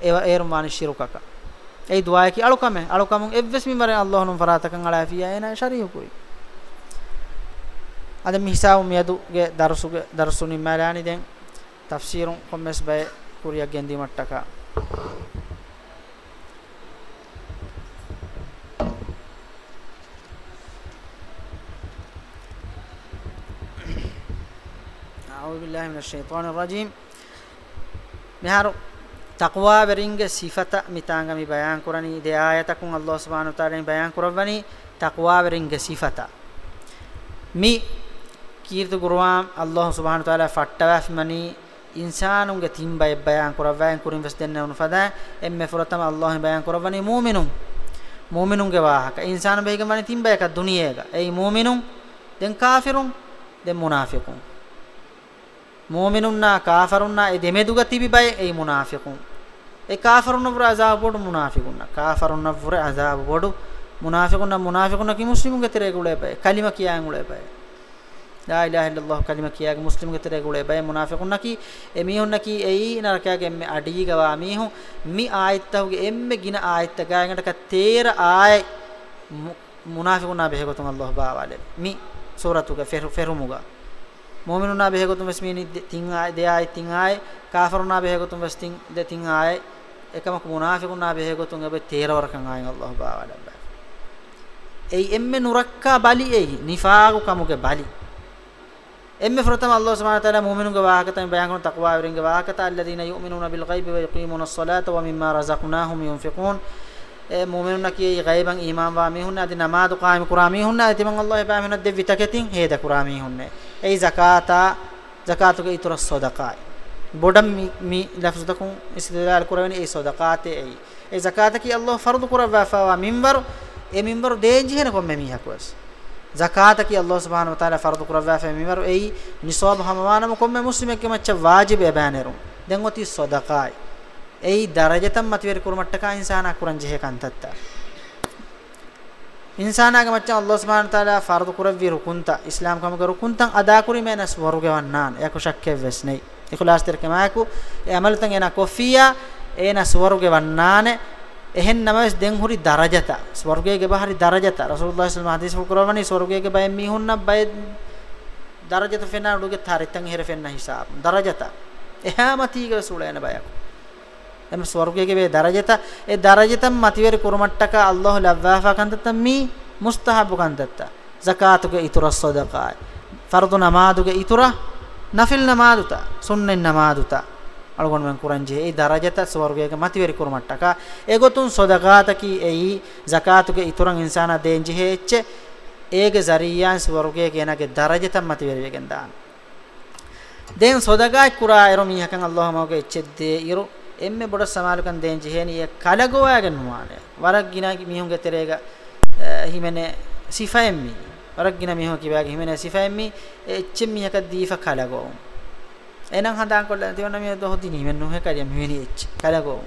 S1: ඒව ඒරුමාන ශිරුකක. ඒ දුආ කි අලුකම. අලුකම එව්වස් මිමරේ අල්ලාහ් නුම් ෆරාතකන් අලාෆියා එන ශරීකුයි අද මිහිසාව මියදුගේ දරසුගේ දරසුනි මලානි දැන් තෆ්සීරුන් කොම්මස් බය කුරියක් ගෙන්දි මට්ටක أعوذ بالله من الشيطان الرجيم. مهار تقوى برينگ صفات ميتانگا مي بيان كورني دي آياتكم الله سبحانه وتعالى بيان كوربني تقوى برينگ صفات مي කීර්ති ගුරුවාම් අල්ලාහ් සුබ්හානහු තාලා ෆට්ටවැෆ් මනි ඉන්සානුන්ගේ තින් බය බයන් කරවයන් කුරින් වස් දෙන්න උන ෆදා එම්මේ ෆරතම අල්ලාහ් බයන් කරවනි මුමිනුන්. මුමිනුන්ගේ වාහක. ඉන්සාන බේග මනි තින් බයක දුනියේක. ඒ මුමිනුන් දැන් කාෆිරුන් දැන් මුනාෆිකුන්. Mu'minunna kafarunna e demeduga tibi bay ei munafiqun e kafarunna vura azab bodu munafiqunna kafarunna vura azab bodu munafiqunna munafiqunna ki muslimunge tere gule bay kalima kiyan gule bay la ilaha illallah kalima kiyaga muslimuge tere gule bay munafiqunna ki e mihunna ki ei narakage emme adiga wa mihun mi ayattahuge emme gina ayatta gaengata ka tera ay munafiqunna behegotun allah baawale mi suratuga ferumuga mu'minuna behegotum vesmini tin ay de ay tin ay kafiruna behegotum ves tin de tin ay එකමක මුනාෆිකුනා බෙහෙ ගොතුන් එබ තේරවරකන් ආයන් Allah බාවලා ei emme nurakka bali ei nifaagu kamuge bali emme frotam allah subhanahu wa taala mu'minunge waakata bayan kono taqwa wiringe waakata alladhina yu'minuna bil ghaibi wa yuqimuna as-salata wa mimma razaqnahum yunfiqun e mu'minuna ki ghaiban iman wa mihunna adi namaz qaim qurami hunna ati man allah ba mihunna de vitaketin heda qurami hunne ei zakata zakatuge itura sadaqa bodam mi lafzutakum istidlal kurawani ei sadaqate ei ei zakata ki allah fardu kurawa fa wa minbar e minbaru deenji hena komme mihakwas zakata ki allah subhanahu wa taala fardu kurawwa fe minbaru ei nisab hamawanam komme muslimekke macca wajib ebanerum den oti sadaqai ei darajatam matwer kurumattaka insana kuran jehe kantatta insana ga macca allah subhanahu wa taala fardu kurawwi rukunta islam kam ga rukuntan ada kuri menas waruge wannan yako shakke vesnei ikhlas ter kemaku e amaltan ena kofiya ena swaruge wannane ehen namas den huri darajata swargege bahari darajata rasulullah sallallahu alaihi wasallam kurwani swargege bay mi hunna bay darajata fenna uduge tharitan here fenna hisab darajata ehamati ge sulena bayak em swargege be darajata e darajatam matiweri kurumattaka allah lavwafa kantatta mi mustahabu kantatta zakatuge itura sadaqa fardu namaduge itura nafil namaduta sunnin namaduta algon men kuranje ei darajata swargega mativeri kurmattaka egotun sodaqata ki ei zakatuge ituran insana denje hecche ege zariyan swargege enage darajata mativeri wegen dan den sodaga kura ero mihakan allah mauge echedde iru emme boda samalukan denje heni e kalagowagen nuane warak gina mihunge terega himene sifaemmi warak gina mihun kibage himene sifaemmi ecche mihaka difa kalago එනං හදාන් කොල්ල තියොන මේ දොහොදි නිවෙන් නොහෙ කරිය මෙවෙනි H කලකෝ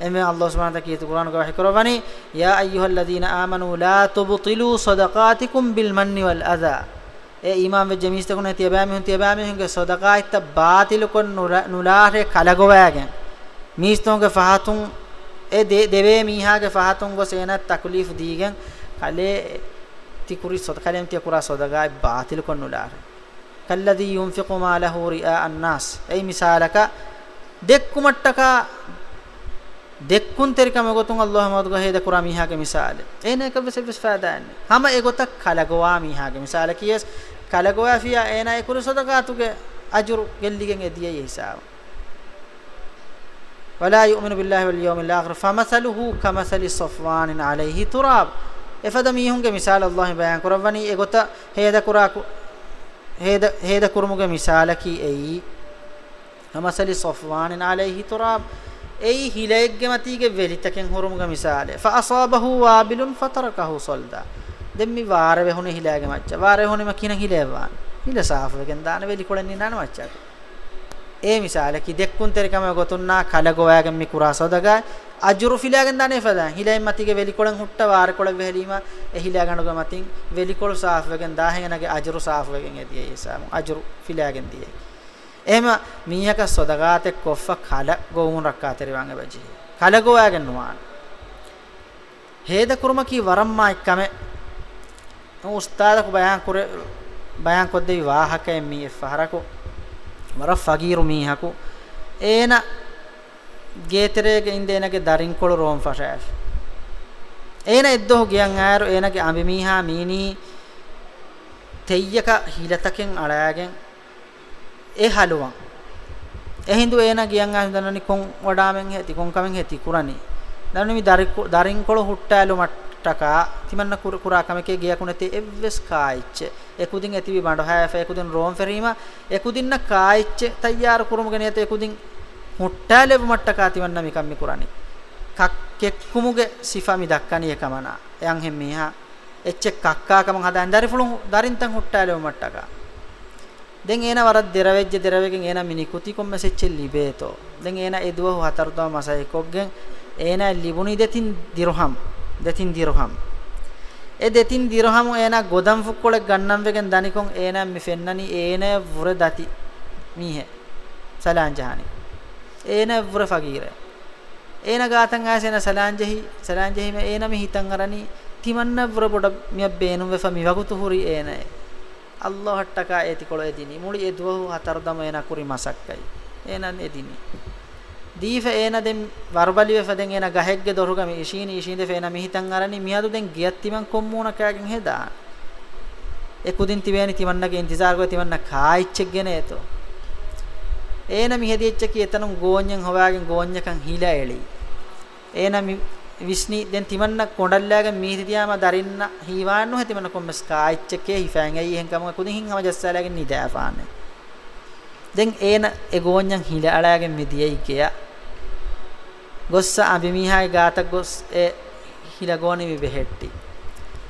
S1: එමෙ අල්ලාහ් සුබ්හානහු තාලා කීතු කුරාන ගවහ කරවනි යා අයියුහල්ලදීන ආමනු ලා තුබ්තිලු සදකාතිකුම් bill මන්නි වල් අදා ඒ ඊමාන් වෙ ජමීස්ත කොන තියබෑමි හුන් තියබෑමි හුන්ගේ සදකායිත බාතිල කොන් නුලාහේ කලගොවෑගෙන් මිස්තෝගේ ෆහතුන් ඒ දෙවේ මීහාගේ ෆහතුන් ගොස් එනත් තක්ලිෆ් දීගෙන් කලේ තිකුරි සොත කලෙම් තිකුරා සොදගා බාතිල් කොන්නුලාර කල්ලදි යුන්ෆිකු මා ලහු රියා අන්නාස් ඒ මිසාලක දෙක්කුමට්ටක දෙක්කුන් තෙරිකම ගොතුන් අල්ලාහ් මවදු ගහේ දකුරා මීහාගේ මිසාල එනක බෙසෙබස් ෆාදාන්නේ හැම ඒ ගොතක් කලගවා මීහාගේ මිසාල කියස් කලගවා ෆියා එනා ඒ කුරු සොදගා තුගේ අජුරු ගෙල්ලිගෙන් එදියේ හිසාව ولا يؤمن بالله واليوم الآخر فمثله كمثل صفوان عليه تراب. එපදමීහුන්ගේ මිසාල අල්ලාහ් බයන් කරවණී එගොත හේද කුරාකු හේද හේද කුරුමුගේ මිසාලකි එයි නමසලි සොෆ්වානින් আলাইහි තුරාබ් එයි හිලෙග්ගේ මතීගේ වෙලිතකෙන් හුරුමුගේ මිසාලේ ෆාසාබහු වාබිලුන් ෆතරකහු සල්දා දෙම්මි වාර වෙහුනේ හිලෑගේ මච්චා වාර වෙහුනේ මකින හිලෑවාන් හිලසාෆ වෙකෙන් දාන වෙලි කොළන්නේ නාන මච්චා ඒ මිසාලකි දෙක්කුන් තෙරිකම ගොතුන්නා කලගෝයාගෙන් මි කුරා සදගා අජුරු ෆිලාගෙන් දානේ ෆදා? හිලයි මතිගේ වෙලිකොලන් හුට්ට වාර කොළ වෙලීම එහිලා ගණුග මතින් වෙලිකොළ සාෆ් වෙගෙන් දාහෙනගේ අජුරු සාෆ් වෙගෙන් එදියේ ඒසාම අජුරු ෆිලාගෙන් දියේ. එහෙම මීහක සදගාතෙක් කොෆ කල ගෝමුන් රක්කා තෙරිවන් එබජි කල ගෝයාගෙන් නුවාන. හේද කුරුම කි වරම්මා එක්කම උස්තාදක බයන් කුර බයන් කොද්දේ වාහකෙ මී ෆහරකෝ වර ෆගීරු මීහකු. ඒන ගේතරේගේ ඉන්දේනගේ දරින් කොළ රෝම් ෆෂෑෆ් ඒන එද්දෝ ගියන් ආරු ඒනගේ අඹි මීහා මීනි තෙය්‍යක හිලතකෙන් අලයාගෙන් ඒ හලුවන් එහිඳු ඒන ගියන් ආරු දන්නනි කොන් වඩාමෙන් හෙති කොන් කමෙන් හෙති කුරණි. දන්නමි දරින් කොළ හුට්ටාලු මට්ටක තිමන්න කුර කුරා කමකේ ගියකුණති එව්වස් කායිච්ච. ekudin etivi bando hafa ekudin rom ferima ekudinna kaicche tayyar kurumuge niyate ekudin muttalev mattaka tiwanna mi kammi kurani kakkekumuge sifami dakkani ekamana yang hemmiha ecche kakka kam hadan dari fulun darintan huttalev mattaka den ena warad deravejje deravegen ena mini kuti komme secche libeto den ena edwa hatardo masai koggen ena libuni detin dirham detin dirham e detin dirhamu ena godam fukkole gannam vegen danikon ena mi fennani ena vure dati mihe salan jahani ena vure fagire ena gatan asena salan jahi salan jahi me ena mi hitan arani timanna vure boda mi beenum ve fami wagutu huri ena allah hattaka eti kolo edini muli edwo hatardam ena kuri masakkai ena edini දීෆ ඒන දෙම් වර්බලිවෙ ෆදෙන් එන ගහෙක්ගේ දොරුගම ඉෂීනි ඉෂීන්ද ෆේන මිහිතන් අරනි මියදු දෙන් ගියත් තිමන් කොම්මුණ කෑගෙන් හෙදා. එකුදින් තිවේනි තිවන්නගේ ඉන්තිසාර කෝ තිවන්න කායිච්චෙක් ගෙන ඒතෝ ඒන මිහෙදිච්ච කී එතනම් ගෝඤ්ඤන් හොවාගෙන් ගෝඤ්ඤකන් හීලා එළි. ඒන විස්නි දැන් තිමන්න කොඩල්ලාගේ මීති තියාම දරින්න හීවාන්නු හැතිමන කොම්මස් කායිච්චකේ හිෆෑන් ඇයි එහෙන් කම කුදින් හින් හම ජස්සලාගෙන් නිදාපාන්නේ. දැන් ඒන ඒ ගෝඤ්ඤන් හීලා අලාගෙන් මිදියයි කියා ගොස්ස අබිමිහායි ගාත ගොස් ඒ හිලා ගෝනි විබෙහෙට්ටි.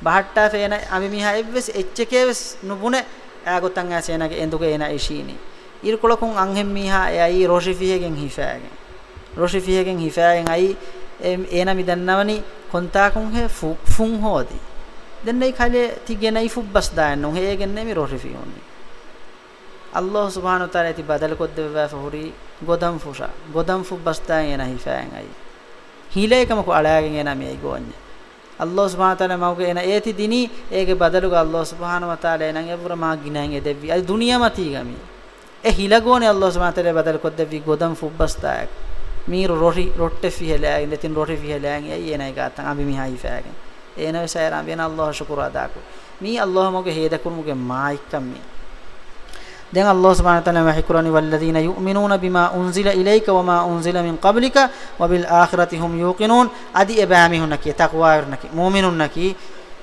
S1: බහට්ටා ෆේන අබිමිහා එව්වස් එච්චකේවස් නුබුනේ ආගොතන් ඇසේනගේ එඳුගේ එන ඉෂීනි ඉර්කොලකුන් අංහෙම් මීහා එයි රෝෂිෆියගෙන් හිෆෑගෙන්. රෝෂිෆියගෙන් හිෆෑගෙන් අයි ඒන මිදන්නවනි කොන්තාකුන් හේ ෆුන් හෝදි. දෙන්නයි කලේ තිගෙනයි ෆුබ්බස් දායන්නු හේගෙන් නෙමි රෝෂිෆියෝනි අල්ලාහ් සුබ්හානහු තාලා ති බදල් කොද්දේ ෆහුරි ගොදම් ෆුෂා. ගොදම් ෆුබ්බස් දායන හිෆෑගෙන් අයි. හීලේකම කො අලයාගෙන් එන මේ ගෝන්නේ අල්ලාහ් සුබ්හානහු තාලා මවගේ එන ඒති දිනි ඒගේ බදලුග අල්ලාහ් සුබ්හානහු තාලා එනන් එවර මා ගිනන් එදෙවි අයි දුනියමති ගමි e hilagone Allah subhanahu wa ta'ala badal koddevi godam fubbastak mir roti rotte fihelaa indetin roti fihelaa ei enai gatan abi mi hai faagen ena vesayra bena Allah shukuru ada ko mi Allah moge heda kurmuge maikkam mi දැන් අල්ලාහ් සුබ්හානහු තාලා වහී කුරානි වල්ලදීන යුමිනූන බිමා උන්සිල ඉලයික වමා උන්සිල මින් ක්බලික වබිල් ආඛිරති හුම් යූකිනූන් අදි එබෑමි හුනකි තක්වා වරනකි මුමිනුන් නකි.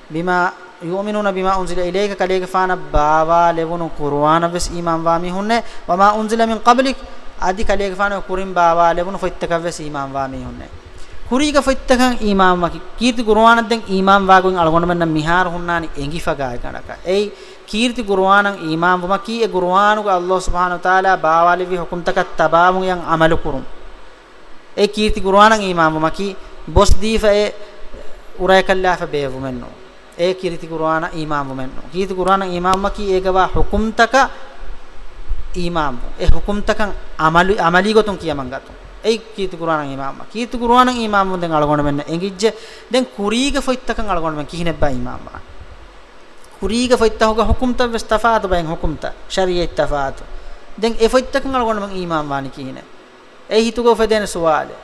S1: බිමා යුමිනුන බිමා උන්සිල ඉලේක කලේක ෆාන බාවා ලෙවුණු කුර්ආන වෙස් ඊමාන් වාමි හුන්නේ වමා උන්සිල මින් ක්බලික් আদি කලේක ෆාන කුරින් බාවා ලෙවුණු ෆොයිත්තක වෙස් ඊමාන් වාමි හුන්නේ කුරීක ෆොයිත්තකන් ඊමාන් වකි කීර්ති කුර්ආන දෙන් ඊමාන් වාගුන් අලගොන්න මෙන්න මිහාර හුන්නානි එංගිෆගා කනක එයි කීර්ති කුර්ආනන් ඊමාන් වම කී ඒ කුර්ආනුක අල්ලාහ් සුබ්හානහු තාලා බාවා ලෙවි හුකුම්තක තබාමු යන් අමල කුරුම්. ඒ කීර්ති කුර්ආනන් ඊමාන් වම කී බොස් දීෆ ඒ උරය කල්ලාෆ බේවු මෙන්නෝ. ඒ කිරිති කුර්ආන ඊමාම් මෙන්නෝ. කීති කුර්ආන ඊමාම් මකි ඒකවා හුකුම්තක ඊමාම් ඒ හුකුම්තකන් අමලි අමලි ගොතුන් කියමන් ගතු ඒ කීති කුර්ආන ඊමාම් කීති කුර්ආන ඊමාම් දෙන් අලගොණ මෙන්න එංගිජ්ජ දැන් කුරීග ෆොයිත්තකන් අලගොණ මෙන්න කිහිනෙබ්බා ඊමාම් කුරීග ෆොයිත්තහුග හුකුම්ත වස්තෆාත බෙන් හුකුම්ත ශරීයත් තෆාත දැන් ඒ ෆොයිත්තකන් අලගොණ මෙන්න ඊමාම් වානි කිහිනේ ඒ හිතුගෝ ෆෙදෙන සුවාලේ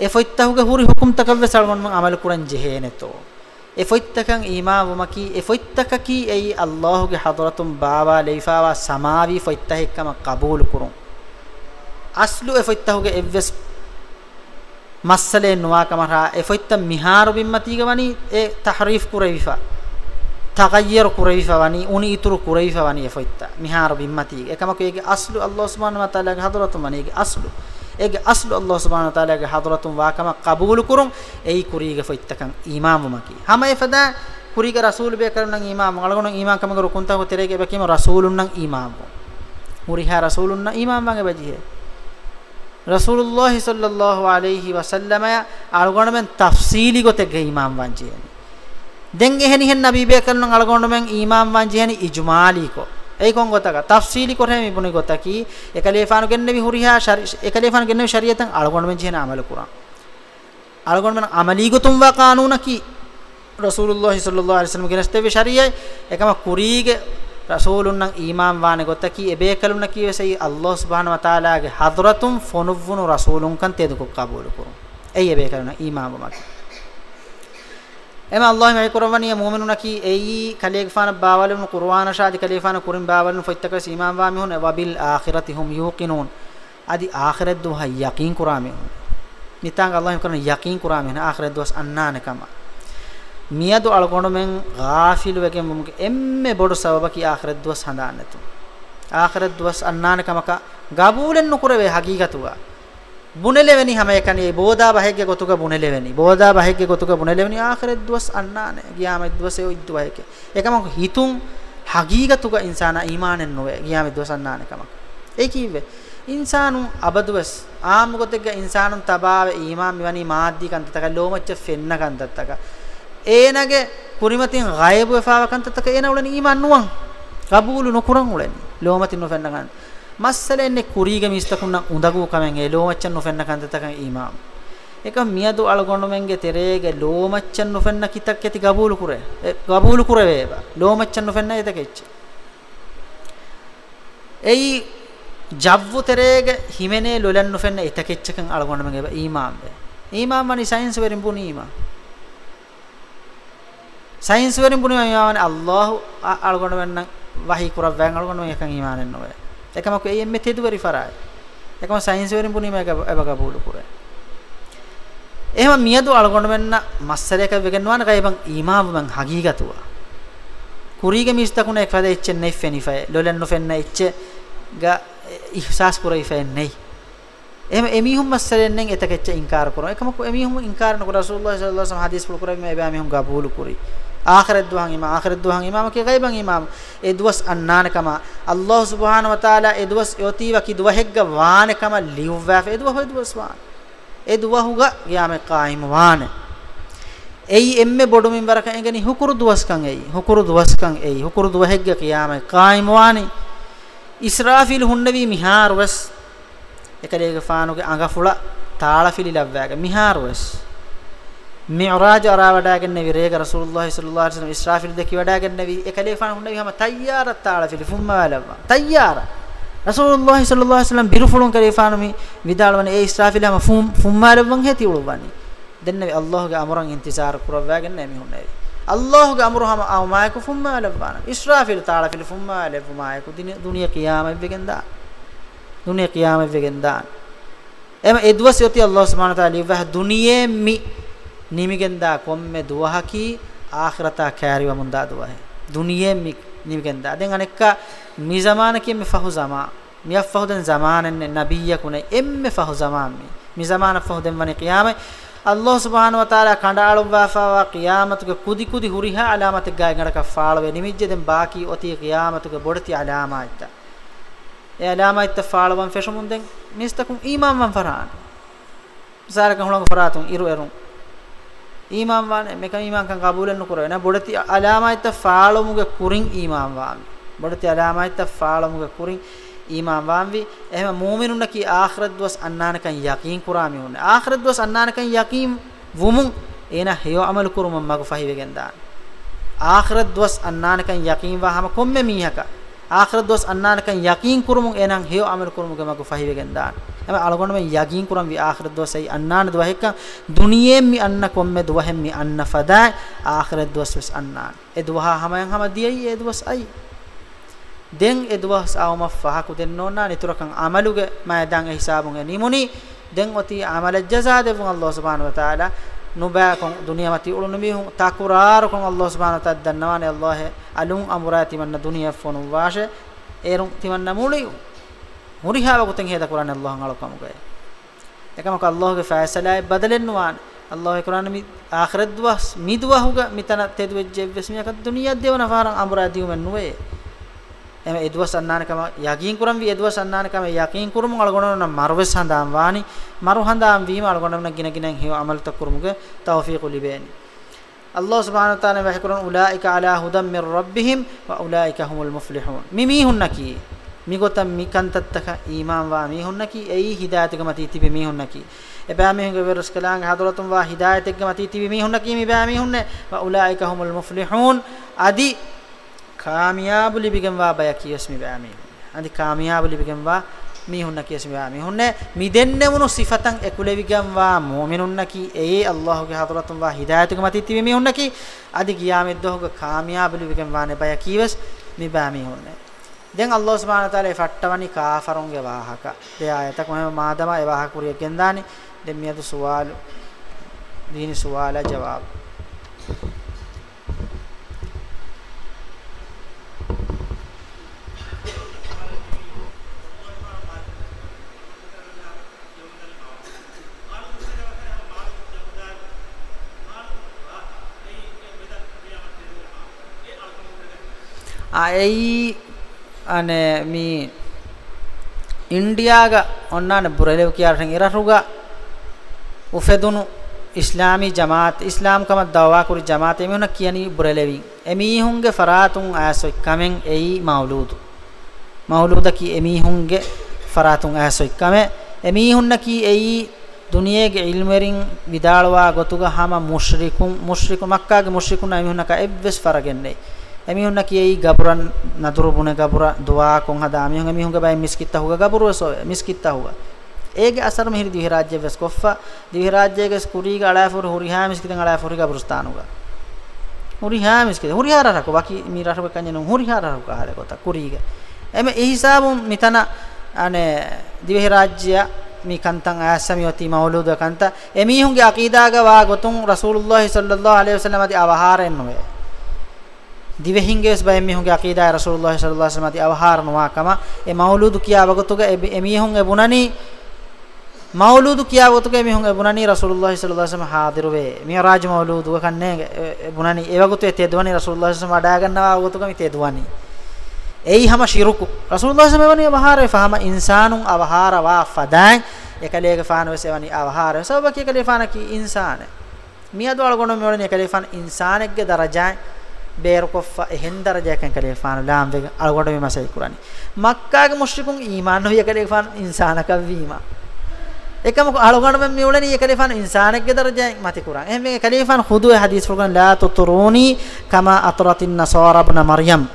S1: ඒ ෆොයිත්තහුග හුරි හුකුම්තක වසල්ගොණ මෙන්න අමල කුරන් ජෙහෙනතෝ efoittakan imaamumaki efoittaka ki ei Allahuge hadratum bawa leifawa samavi foittahikkama qabul kurun aslu efoittahuge evves masale nuwa kamara efoitta miharu bimmatiga wani e tahrif kureifa taghayyur kureifa wani uni ituru kureifa wani efoitta miharu bimmatiga ekamako ege aslu Allah subhanahu wa ta'ala ge hadratum wani ege aslu ege aslu Allah subhanahu wa taala ge hadratun wa kama qabul kurun ei kuriga foittakan imamu maki hama efada kuriga rasul be karun imam ngalgonon imam kama guru kunta ko terege be kima rasulun nan imam muriha rasulun nan imam wange bajihe rasulullah sallallahu alaihi wasallam algon men tafsili gote ge imam wanjiyani den eheni hen nabi be karun algon men imam wanjiyani ijmali ko ei kon gotaka tafsili korhe mi buni gotaki ekalefanu genne mi huriha ekalefanu genne shariatan algon men jena amal quran algon men amali gotum wa qanuna ki rasulullah sallallahu alaihi wasallam geneste vi shariya ekama kurige rasulun nan iman wane gotaki ebe kalunna ki vesai allah subhanahu wa taala ge hadratum fonuvunu rasulun kan tedu ko qabul kurun ei ebe kalunna iman wa maki එම අල්ලාහ් මේ කුර්ආනිය මුමිනුනකි එයි කලේගෆාන බාවලුන් කුර්ආන ශාදි කලේෆාන කුරින් බාවලුන් ෆොයිත්තක සීමාන් වාමි හොන වබිල් ආඛිරති හුම් යූකිනූන්. আদি ආඛිරත් දුහ යකීන් කුරාමි නිතාංග අල්ලාහ් කරන යකීන් කුරාමි න ආඛිරත් දුස් අන්නානකම මියදු අලකොණ මෙන් Garfield වෙකෙ මුමුගේ එම්මෙ බොඩු සබබකි ආඛිරත් දුස් හඳාන්නතු. ආඛිරත් දුස් අන්නානකමක ගබූලෙන් නුකුරවේ හකීකතුවා බුනෙලෙවෙනි හැම එකනේ. බෝදා බහෙක්ගේ ගොතුක බුනෙලෙවෙනි බෝදා බහෙක්ගේ ගොතුක බුනෙලෙවෙනි ආඛිරත් දවස් අන්නානේ ගියාමත් දවසේ ඔය ඉද්දුවයක එකම හිතුම් හගීගතුක ඉන්සානා ඊමානෙන් නොවේ. ගියාමත් දවස් අන්නානේ කම ඒ කිව්වේ ඉන්සානුන් අබදුවස් ආමුගතෙක්ග ඉන්සානුන් තබාවේ ඊමාන් මෙවැනි මාද්දී කන්තතක ලෝමච්ච ෆෙන්න කන්තතක ඒනගේ කුරිමතින් ගයබ් වෙෆාව කන්තතක ඒන උලනි ඊමාන් නුවන් කබූලු නොකුරන් උලනි. ලෝමතින් නොෆෙන්න කන්ත මස්සලෙන්නේ කුරීග මිස්තකුන්න උඳගු කමෙන් ඒ ලෝමච්චන් නොෆෙන්න කන්දතකන් ඊමාම්. එක මියදු අලගොන්නමෙන්ගේ තෙරේගේ ලෝමච්චන් නොෆෙන්න කිතක් ඇති ගබූලු කුරේ ගබූලු කුර වේවා. ලෝමච්චන් නොෆෙන්න එතකෙච්ච එයි ජව්ව terege himene lolan nufenne itakechchakan algonda menge iman be iman mani science verin buni iman science verin buni iman allah algonda menna wahi kurawwan algonda men ekan imanen nowe ekama ko emme tedu veri farai ekama science verin buni me ebaga bulu kure එහෙම මියදු අලගොඬ මෙන්න මස්සරයක වෙගෙනවන ගයිබන් ඊමාව මං හගීගතුවා කුරීගේ මිස්තකුණ එක් ෆද එච්ච නෙයි ෆෙනිෆය ලොලෙන් නොෆෙන්න එච්ච ග ඉහ්සාස් කුරයි ෆෙන්නයි එහෙම එමිහුම් මස්සරෙන්නෙන් එතකෙච්ච ඉන්කාර කරන එකම එමිහුම් ඉන්කාර නොකර රසූලුල්ලාහ සල්ලල්ලාහු අලයිහි වසල්ලම් හදීස් full කරා මේ එබෑ මිහුම් ගබූලු කුරි. ආඛිරත් දුහන් ඉමාම ආඛිරත් දුහන් ඉමාම කේ ගයිබන් ඉමාම. ඒ දුවස් අන්නානකම. අල්ලාහ් සුබ්හානහු වතාලා ඒ දුවස් යොතිවා කි දුවහෙග්ග වානකම ලිව්වා ඒ දුව හොය දුවස් වාන. ඒ දුවහුග යාම කායිම වානේ. ei emme bodu min baraka engeni hukuru duwaskan ei hukuru duwaskan ei hukuru duwahegge qiyama qaimwani israfil hunnavi mihar was ekalege faanuge anga fula taala fili lavwaga mihar was mi'raj ara wadagen nevi rega rasulullah sallallahu alaihi wasallam israfil deki wadagen nevi ekale faanu hunnavi hama tayyara taala fili fumma lavwa tayyara rasulullah sallallahu alaihi wasallam birufulun kale faanu mi vidalwane e israfil hama fum fumma lavwan heti ulwani denne Allahge amuran intisar kurawwagen ne mihunne Allahge amruhama awmaaku fumma labana israfil taala fil fumma labmaaku duniya qiyama begenda duniya qiyama begenda එම එදවස් යති අල්ලාහ් සුබ්හානහු තාලා ඉවහ දුනියේ මි nimigenda komme duwahaki akhirata kariwa munda duwahe duniye mi nimigenda den anekka mi zamana kimme fahu zama mi afahu den zamanen nabiyya kunai emme fahu zaman mi mi zamana fahu den wani qiyamah Allah subhanahu wa ta'ala kandalu wafawa qiyamatuke kudi kudi huriha alamate gaengada ka faalwe nimijje den baki oti qiyamatuke bodati alama itta e alama itta faalwan feshumun den mistakum iman wan faran sara kan hulang faratun iru erun imam වානේ මේක ඊමාම් කන් කබූලන්න කරවෙන බොඩති අලාමයිත ෆාලමුගේ කුරින් ඊමාම් වාමි. බොඩති අලාමයිත ෆාලමුගේ කුරින් ඊමාම් වාම්වි එහෙම මූමිනුන්න කි ආඛිරත් දවස් අන්නානකන් යකීන් කුරාමි උන්නේ ආඛිරත් දවස් අන්නානකන් යකීන් වුමුන් එන හේව අමල් කුරුමම් මග ෆහිවෙගෙන් දාන. ආඛිරත් දවස් අන්නානකන් යකීන් වහම කොම්මෙ මීහකා ආඛිරත් දවස් අන්නානකන් යකීන් කුරුමුන් එනන් හේව අමල කුරුමුගේ මග ෆහිවෙගෙන් දාන එම අලගොන්න මේ යකීන් කුරම් වි ආඛිරත් දවසයි අන්නාන දවහෙක දුනියෙම් මි අන්න කොම්මෙ දවහෙම් මි අන්න ෆදා ආඛිරත් දවස් අන්නාන. ඒ දවහ හමයන් හම දියයි ඒ දවස් අයි. den edwas awma fahaku den nonna niturakan amaluge mayadan e hisabun e nimuni den oti amal jaza devun allah subhanahu wa taala nuba kon dunia mati ulun mihun takurar kon allah subhanahu wa taala dannawani allah alun amurati man dunia fonu washe erun timanna muli muriha wa kuten heda quran allah ngalokam ge ekama ko allah ge faisala badalenwan allah quran mi akhirat dwas midwahuga mitana tedwejje vesmiya ka dunia devana faran amurati men nuwe එම එදුවස් අන්නානකම යකීන් කුරම් වී එදුවස් අන්නානකම යකීන් කුරුම අලගොනන මරවස් හඳාම් වානි. මරු හඳාම් වීම අලගොනන ගින ගිනන් හිව අමල් තකුරුමුගේ තෞෆීකු ලිබේනි. අල්ලාහ් සුබ්හානහු තාලා වහකරන උලායික අලා හුදම් මිර් රබ්බිහිම් ව උලායික හුමුල් මුෆ්ලිහූන්. මිමිහුන්නකි මිගොතම් මිකන්තත්තක ඊමාන් වා මිහුන්නකි එයි හිදායතක මත ඉතිබෙ මිහුන්නකි එබෑ මිහුගේ වෙරස් කලාංග හදරතුම් වා හිදායතක මත ඉතිබෙ මිහුන්නකි මිබෑ මිහුන්නේ ව උලායික හුමුල් මුෆ්ලිහූන්. අදි කාමියාබු ලිබිගෙන් වා බය කියස්මි බෑමි අදි කාමියාබු ලිබිගෙන් වා මීහුන්න කියස්මි බෑමි හුන්නේ මිදෙන්නෙමුණු සිෆතන් එකුලෙවිගෙන් වා මුමිනුන්න කි ඒ අල්ලාහ්ගේ හදරතුන් වා හිදායතුක මත ඉතිවි මීහුන්න කි. අදි කියාමෙත් දොහක කාමියාබු ලිබිගෙන් වානේ බය කීවස් මි බෑමි හුන්නේ දැන් අල්ලාහ් සුබ්හානහු තාලා ෆට්ටවනි කාෆරුන්ගේ වාහක. දෙය ආයතක මම මාදම ඒ වාහක කුරියක් ගෙන්දානි. දැන් මියදු සුවාලු දීනි සුවාලා ජවාබ්. අයි අනේ මී ඉන්දියාග ඔන්නාන බුරලෙව කියාරටන් ඉරරුගා උෆෙදුනු ඉස්ලාමී ජමාත් ඉස්ලාම් කම දවවා කුරි ජමාත් එමිහුන කියනි බුරලෙවි එමිහුන්ගේ ෆරාතුන් ආසොයි කමෙන් එයි මවුලූදු. මවුලූද කි එමිහුන්ගේ ෆරාතුන් ආසොයි කමෙ. එමිහුන්න කි එයි දුනියේගේ ඉල්මෙරින් විදාලවා ගොතුග හම මුෂ්රිකුන් මුෂ්රිකු මක්කාගේ මුෂ්රිකුන් එමිහුනක එබ්වස් ෆරගෙන්නේ. Emihunna kiyei gaburan naduru bune gabura dua kon hada. Emihun emihunga bay miskitta huga gaburu so miskitta huga. Ege asar mehri divi rajya ves koffa. Divi rajyege kuriga ala fur huriha miskiten ala fur gaburustanuga huriha miskiten hurihara rako baki mi rarbe kanyenu hurihara rako hale kota kuriga. Eme e hisabun mitana ane divi rajya mi kantan asami oti mauludu kanta emihunge aqidaga wa gotun rasulullah sallallahu alaihi wasallam adi avaharen noe divehinges bay emihunge aqida rasulullah sallallahu alaihi wasallam adi avahar noa kama e mauludu kiya wagotuga emihun e bunani mauludu kiya wagotuga emihun e bunani rasulullah sallallahu alaihi wasallam hadiru ve mi'raj mauludu kanne bunani e wagotu e tedwani rasulullah sallallahu alaihi wasallam ada gannawa wagotuga mi tedwani ei hama shiruku rasulullah sallallahu alaihi wasallam avahare fahama insanun avahara wa fadan ekalege fahana wese wani avahare sabaki ekale fahana ki insane miyadu algono meolani ekale fahana insanegge darajai beer koffa ehen darajakan kale fahana lam vega algono me masai kurani makkage mushrikun iman no ekale fahana insanaka vima ekam algono me meolani ekale fahana insanegge darajai mati kuran ehem ekale fahana khudu hadis furqan la tuturuni kama atratin nasara ibn maryam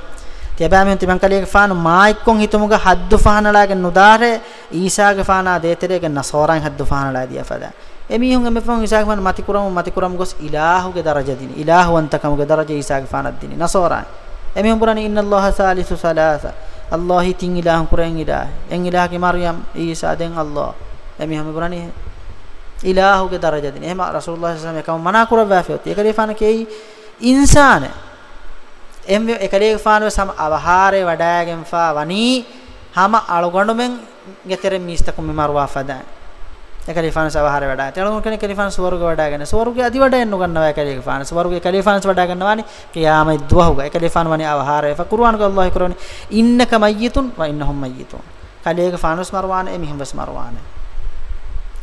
S1: තියබෑමෙන් තිබන් කලියක ෆානු මායික්කොන් හිතමුග හද්දු ෆානලාගේ නුදාරේ ඊසාගේ ෆානා දේතරේගේ නසෝරන් හද්දු ෆානලා දිය ෆදා. එමිහුන් එමෙ phone ඊසාගේ ෆාන මති කුරම මති කුරම ගොස් ඉලාහුගේ දරජ දිනි ඉලාහවන්තකමුගේ දරජ ඊසාගේ ෆානක් දිනි නසෝරන් එමිහුන් පුරානි ඉන්නල්ලාහ සාලිසු සලාසා අල්ලාහි තින් ඉලාහන් කුරෙන් ඉලාහ එන් ඉලාහගේ මරියම් ඊසා දෙන් අල්ලාහ එමිහුන් පුරානි ඉලාහුගේ දරජ දිනි එහෙම රසූලුල්ලාහ සල්ලල්ලාහු අලයිහි වසල්ලම් එකම මනා කුරව වැෆියොත් ඒක ලිෆාන කේයි ඉන්සානේ එම් එකලේක ෆානව සම අවහාරේ වඩාගෙන ෆා වනි හම අලගොඬුමෙන් ගෙතර මිස්තකු මෙමරවා ෆදා එකලේ ෆාන සවහාරේ වඩා තලගොන් කෙනෙක් කලේ ෆාන සවර්ග වඩාගෙන සවර්ගයේ අදි වඩා එන්නු ගන්නවා එකලේ ෆාන සවර්ගයේ කලේ ෆාන වඩා ගන්නවානි කියාමයි දුවහුගා. එකලේ ෆාන වනි අවහාරේ ෆ කුර්ආන් ක අල්ලාහ් කරෝනි ඉන්නක මයිතුන් ව ඉන්නහුම් මයිතුන්. කලේක ෆානස් මරවාන එමිහම් වස් මරවාන.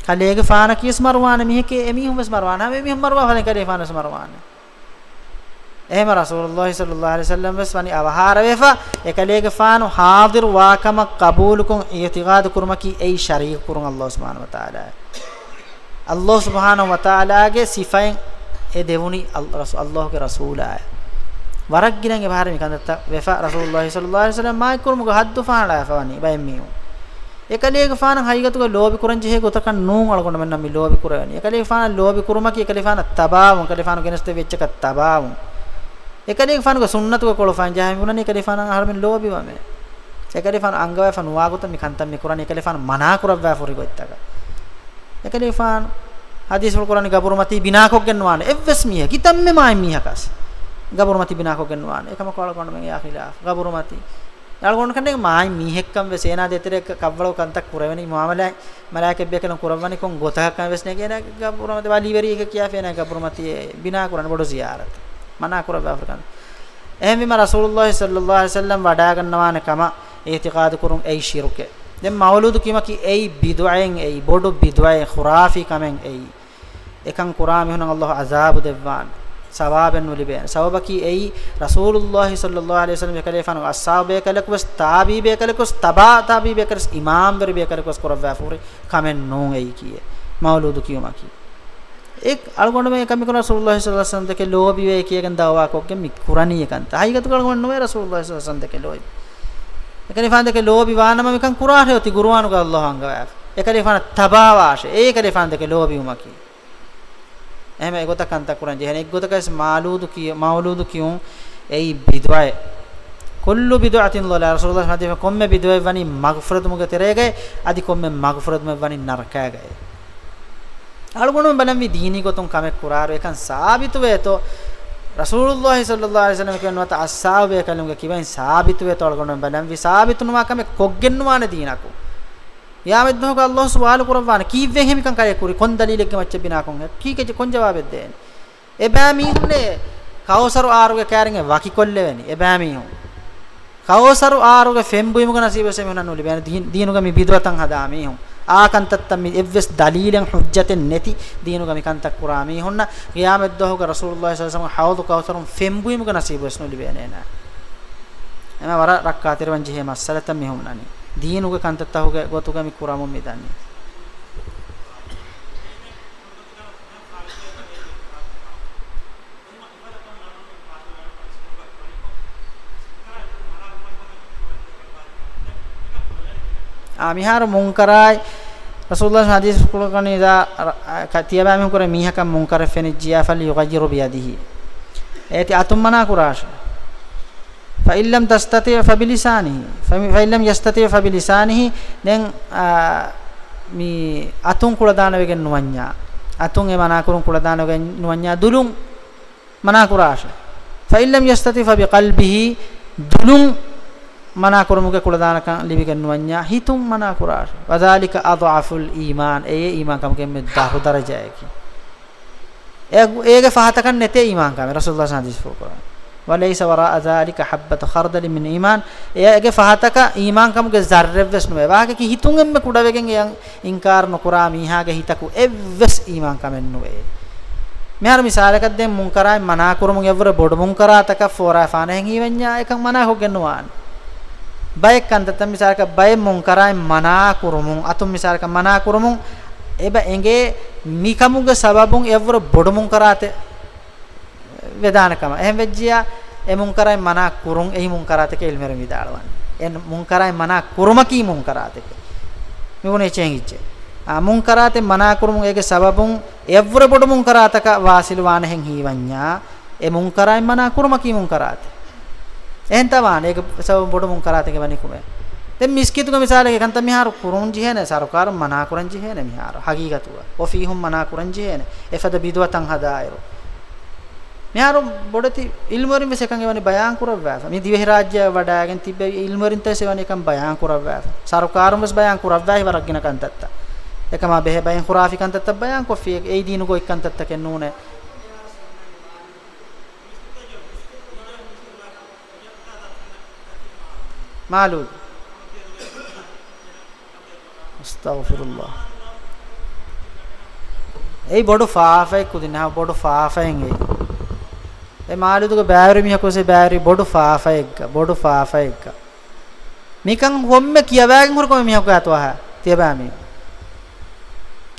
S1: කලේක ෆාන කිස් මරවාන මිහකේ එමිහම් වස් මරවාන. හැම එමිහම් මරවා ෆාන කලේ ෆානස් මරවාන. එහෙම රසූලුල්ලාහි සල්ලල්ලාහු අලයිහි වසල්ලම් වස් වනි අවහාර වේෆා. එකලේග ෆානු හාදිර් වාකම කබූලුකුන් ඉතිගාද කුරුමකි ඒ ශරීක කුරුන් අල්ලාහ් සුබ්හානහු වතාලා. අල්ලාහ් සුබ්හානහු වතාලාගේ සිෆයෙන් ඒ දෙවුනි අල්ලාහ්ගේ රසූලා වරක් ගිනන් එවහාර මිකන්දත්ත වේෆා රසූලුල්ලාහි සල්ලල්ලාහු අලයිහි වසල්ලම් මායි කුරුමුග හද්දු ෆානලා ෆවනි බයිම්මියු එකලේග ෆාන හයිගතුග ලෝබි කුරන් ජෙහෙ ගොතකන් නූන් අලගොන්න මෙන්න මි ලෝබි කුරවනි. එකලේග ෆාන ලෝබි කුරුමකි. එකලේ ෆාන තබාවුන්. එකලේ ෆාන ගෙනස්තේ වෙච්චක තබාවුන්. Ekade fanu ko sunnatu ko fan jahmi bunani ekade fanu harmin lobi wame ekade fanu angwa fanu waguta mi kantam mi qur'an ekade fanu mana kurabwa furi ko ittaka ekade fanu hadis wal qur'an gaburmati bina ko genwane evves miya kitamme mai miya kas gaburmati bina ko genwane ekama ko kono men ya khilaf gaburmati යාලගොන්න කන්නේ මායි මීහෙක්කම් වෙ සේනා දෙතරේ කව්වලෝ කන්තක් පුරවෙනි මුවමලයි මලායක බෙකන කුරවනි කොන් ගොතහක් වෙස්නේ කියන ගබුරමති වලිවරි එක කියා ෆේනා. ගබුරමති බිනා කරන බොඩ සියාරත්. මනා කර බාෆරකන් එහෙම විම රසූලුල්ලාහ් සල්ලල්ලාහු අලයිහි වසල්ලම් වඩා ගන්නවාන කම ඉතිකාද කුරුම් ඒ ශිරුකේ. දැන් මවලුදු කිමකි ඒ බිදුයෙන් ඒ බොඩු බිදුයෙන් ખુરાෆි කමෙන් ඒ එකන් කුරාමි හුනන් අල්ලාහ් අසාබ් දෙවාන් සවාබෙන් වලිබෙන් සවබකි ඒ රසූලුල්ලාහ් සල්ලල්ලාහු අලයිහි වසල්ලම් කලේෆන අස්සාබේ කලකවස් තාබී බේ කලකවස් තබා තාබී බේ කරස් ඉමාම් බරි බේ කලකවස් කරවවා ෆුරි. කමෙන් නෝන් ඒ කියේ. මවලුදු කියමකි ek algonda me kami kuna rasulullah sallallahu alaihi wasallam deke lobi we kiyen dawa kokke mi kurani ekanta haigatu kalgon no rasulullah sallallahu alaihi wasallam deke lobi ekani fan deke lobi wanama mekan kurare oti gurwanu ga allah anga ekani fan tabawashe ekani fan deke lobi umaki එහෙම ඒගොත කන්ත කුරන් ජෙහෙන. ඒගොත කස් මාලූදු කිය මාලූදු කියුන් එයි බිදවයි. kullu bid'atin dhalal rasulullah sallallahu alaihi wasallam komme bidwai wani maghfirat muge terege adi komme maghfirat me wani narka gaye algonum balamvi dini gotun kamek kuraru ekan sabitu veto rasulullah sallallahu alaihi wasallam kenwata assabe kalunga kibain sabitu veto algonum balamvi sabitu nuwa kamek koggennuwane dinaku yaamedno ka allah subhanahu qur'an kiwen hemikan kare kuri kon dalileke macce bina kon kike kon jawab den eba mihunne kawsaru aaruge kæringe waki kolle weni eba mihun kawsaru aaruge fembuimuga nasibese mihunna nuli ben dinuga mi bidwatan hada mihun ආකන්තත්තම් එව්ස් දලීලෙන් හුජ්ජතෙන් නැති දීනු ගමිකන්තක් කුරා මේ හොන්න ගියාමෙත් දොහක රසූලුල්ලාහි සල්ලල්ලාහු අලයිහි වසල්ලම් හවදු කවතරම් ෆෙම්බුයිමුක නසීබ වස්නු ලිබේනේනා එම වර රක්කා තිරවන් ජෙහෙ මස්සලතම් මෙහුන්නනි දීනුක කන්තත්තහුක ගොතුගමි කුරාමුම් මිදන්නේ. මිහාර මුංකරයි rasulullah hadis kulakani da katiyaba mi kore mihakam munkar feni jiya fal yughayyiru bi yadihi. Eh, Eti atum mana kurash fa illam tastati fa bilisanihi fa illam yastati fa bilisanihi den mi atun kula dana wegen nuwanya. Atun e mana kurun kula dana wegen nuwanya dulun mana kurash fa මනාකර මුක කුල දානකන් ලිවිකන් වඤ්ඤා හිතුම් මනාකරාර. වදාලික අදාෆුල් ඊමාන්. ඒ ඊමාන් කම කෙමෙ දහු දරජයකි. ඒගේ ෆහතකන් නැතේ ඊමාන් කම රසූලුල්ලාහ සාදිස් ෆෝකරා. වලයිස වරා අදාලික හබ්බත ඛර්දලි මින් ඊමාන්. ඒගේ ෆහතක ඊමාන් කමගේ ජර්රෙවස් නුවේ. වාගේ කි හිතුම් එම්ම කුඩවෙගෙන් එයන් ඉන්කාර නොකරා මීහාගේ හිතකු එවස් ඊමාන් කමෙන් නුවේ. මෙහර මිසාලකක් දෙම් මුන්කරයි මනාකරමුගේ වර බොඩ මුන්කරාතක ෆෝරා ෆානෙන් ඊවඤ්ඤා. එකක් මනා හොගෙන්නවානේ බය කන්දත මිසාරක බය මුන්කරයි මනා කුරුමුන් අතුම් මිසාරක මනා කුරුමුන් එබ එංගේ මිකමුග සබබුන් එවර බොඩ මුන්කරාත වේදානකම. එහෙම වෙජ්ජියා ඒ මුන්කරයි මනා කුරුන් එහි මුන්කරාතක ඉල්මර මිදාලවන් එන් මුන්කරයි මනා කුරුමකී මුන්කරාතක මිගුනේ චෙන්ගිච්චේ ආ මුන්කරාතේ මනා කුරුමුන් ඒගේ සබබුන් එවර බොඩ මුන්කරාතක වාසිල වානෙන් හීවඤ්ඤා. ඒ මුන්කරයි මනා කුරුමකී මුන්කරාතේ එහෙන් තවාන. ඒක සව බොඩ මුන් කරාතේ ගවනි කුමේ. දැන් මිස්කිතුක මිසාලේ කන්ත මිහාර කුරුන්ජි හේන සරකාර මනා කුරන්ජි හේන මිහාර. හගීගතුව. ඔෆීහුම් මනා කුරන්ජි හේන. එෆද බිදුවතන් හදායරෝ. මිහාර බොඩති ඉල්මරින් මෙසකන් එවනි බයාන් කුරවවා මේ දිවෙහි රාජ්‍ය වඩාගෙන තිබ්බ ඉල්මරින් තේ සෙවනි එකම් බයාන් කුරවවා සරකාරම බයාන් කුරවවා වරක්ගෙන කන්තත්ත. එකම බෙහෙ බයන් ඛුරාෆි කන්තත්ත බයාන් කොෆි ඒ දීනු ගොයි කන්තත්ත කෙන්නූනේ. معلول අස්තග්ෆිරුල්ලාහ ඒ බොඩු ෆාෆයි කුදිනා බොඩු ෆාෆයෙන් ඒ ඒ මාළුදුක බෑවරි මිහකොසේ බෑවරි බොඩු ෆාෆයෙක්ග බොඩු ෆාෆයෙක්ග මිකන් හොම්මೆ කියවෑගෙන් හොරකොම මිහක අතවහ තියබෑමි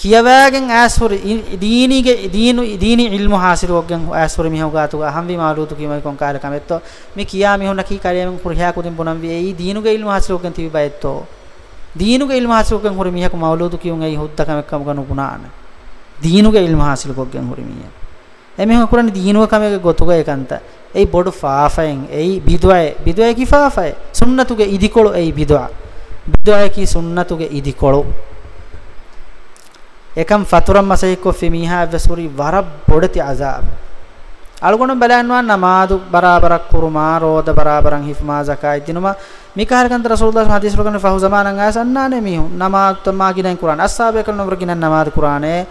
S1: කියවෑගෙන් ඇස්වර දීනීගේ දීනු දීනි ඉල්මු හාසිරුවගෙන් ඇස්වර මිහුගාතු හම්වි මාලූතු කීමයි කොන් කාල කමෙත්තෝ. මේ කියා මිහුන කී කාලයෙන් කුරහා කුදින් බොනම් වේ ඊ දීනුගේ ඉල්මු හාසිරුවගෙන් තිබි බයත්තෝ. දීනුගේ ඉල්මු හාසිරුවගෙන් හොර මිහක මවලූතු කියුන් ඒ හුද්ද කමෙක්කම ගනු පුනාන දීනුගේ ඉල්මු හාසිරුවගෙන් හොර මිය. එමෙහ කුරන්නේ දීනුව කමෙක ගොතුගේ එකන්ත ඒ බොඩු ෆාෆයෙන් ඒ බිදුවයි. බිදුවයි කි ෆාෆයි? සුන්නතුගේ ඉදිකොළු ඒ බිදුවා. බිදුවයි කි සුන්නතුගේ ඉදිකොළු. එකම් ෆතුරම් මසයිකෝ ෆිමිහා වසුරි වර බොඩති අසාබ්. අලගොණ බලයන්වා නමාදු බරාබරක් කුරුමා රෝද බරාබරන් හිෆ්මා zakat දිනුම මිකාර කන්ත රසූලුල්ලාහ හදීස් රකන ෆහු zamanan ආසන්නානේ මිහු නමාත් මා කිනන් කුරාන. අස්සාබේ කන නවර කිනන් නමාද කුරානේ.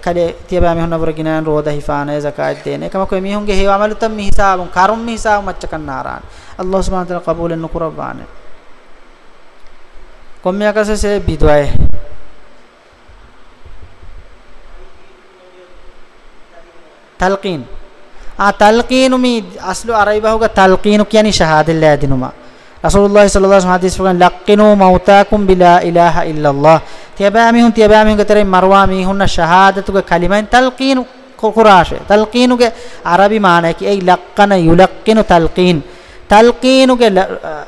S1: කඩේ තියබෑ මිහු නවර කිනන් රෝද හිෆානේ zakat දේනේ කම කො මිහුන්ගේ හේව අමලුතම් මි හිසාබුන් කරුම් මි හිසාබ මච්ච කන්නාරාන්. අල්ලාහ් සුබ්හානහු තාලා කබූලෙන් නුකුරබානේ කොම්මියකසේ බිදවයි තල්කීන්. ආ තල්කීනු මි අස්ලු අරයිබහුග තල්කීනු කියන්නේ ෂහාදල්ලා දිනුමා රසූලුල්ලාහි සල්ලල්ලාහු අලයිහි හදීස් වලින් ලක්කිනු මෞතාකුම් බිලා ඉලාහා ඉල්ලල්ලාහ් තියබාමිහුන් තියබාමිහුන් ගතරේ මර්වා මිහුන්න ෂහාදතුග කලිමෙන් තල්කීනු කුරාෂේ තල්කීනුගේ අරබි මානකි. ඒ ලක්කන යුලක්කිනු තල්කීන්. තල්කීනුගේ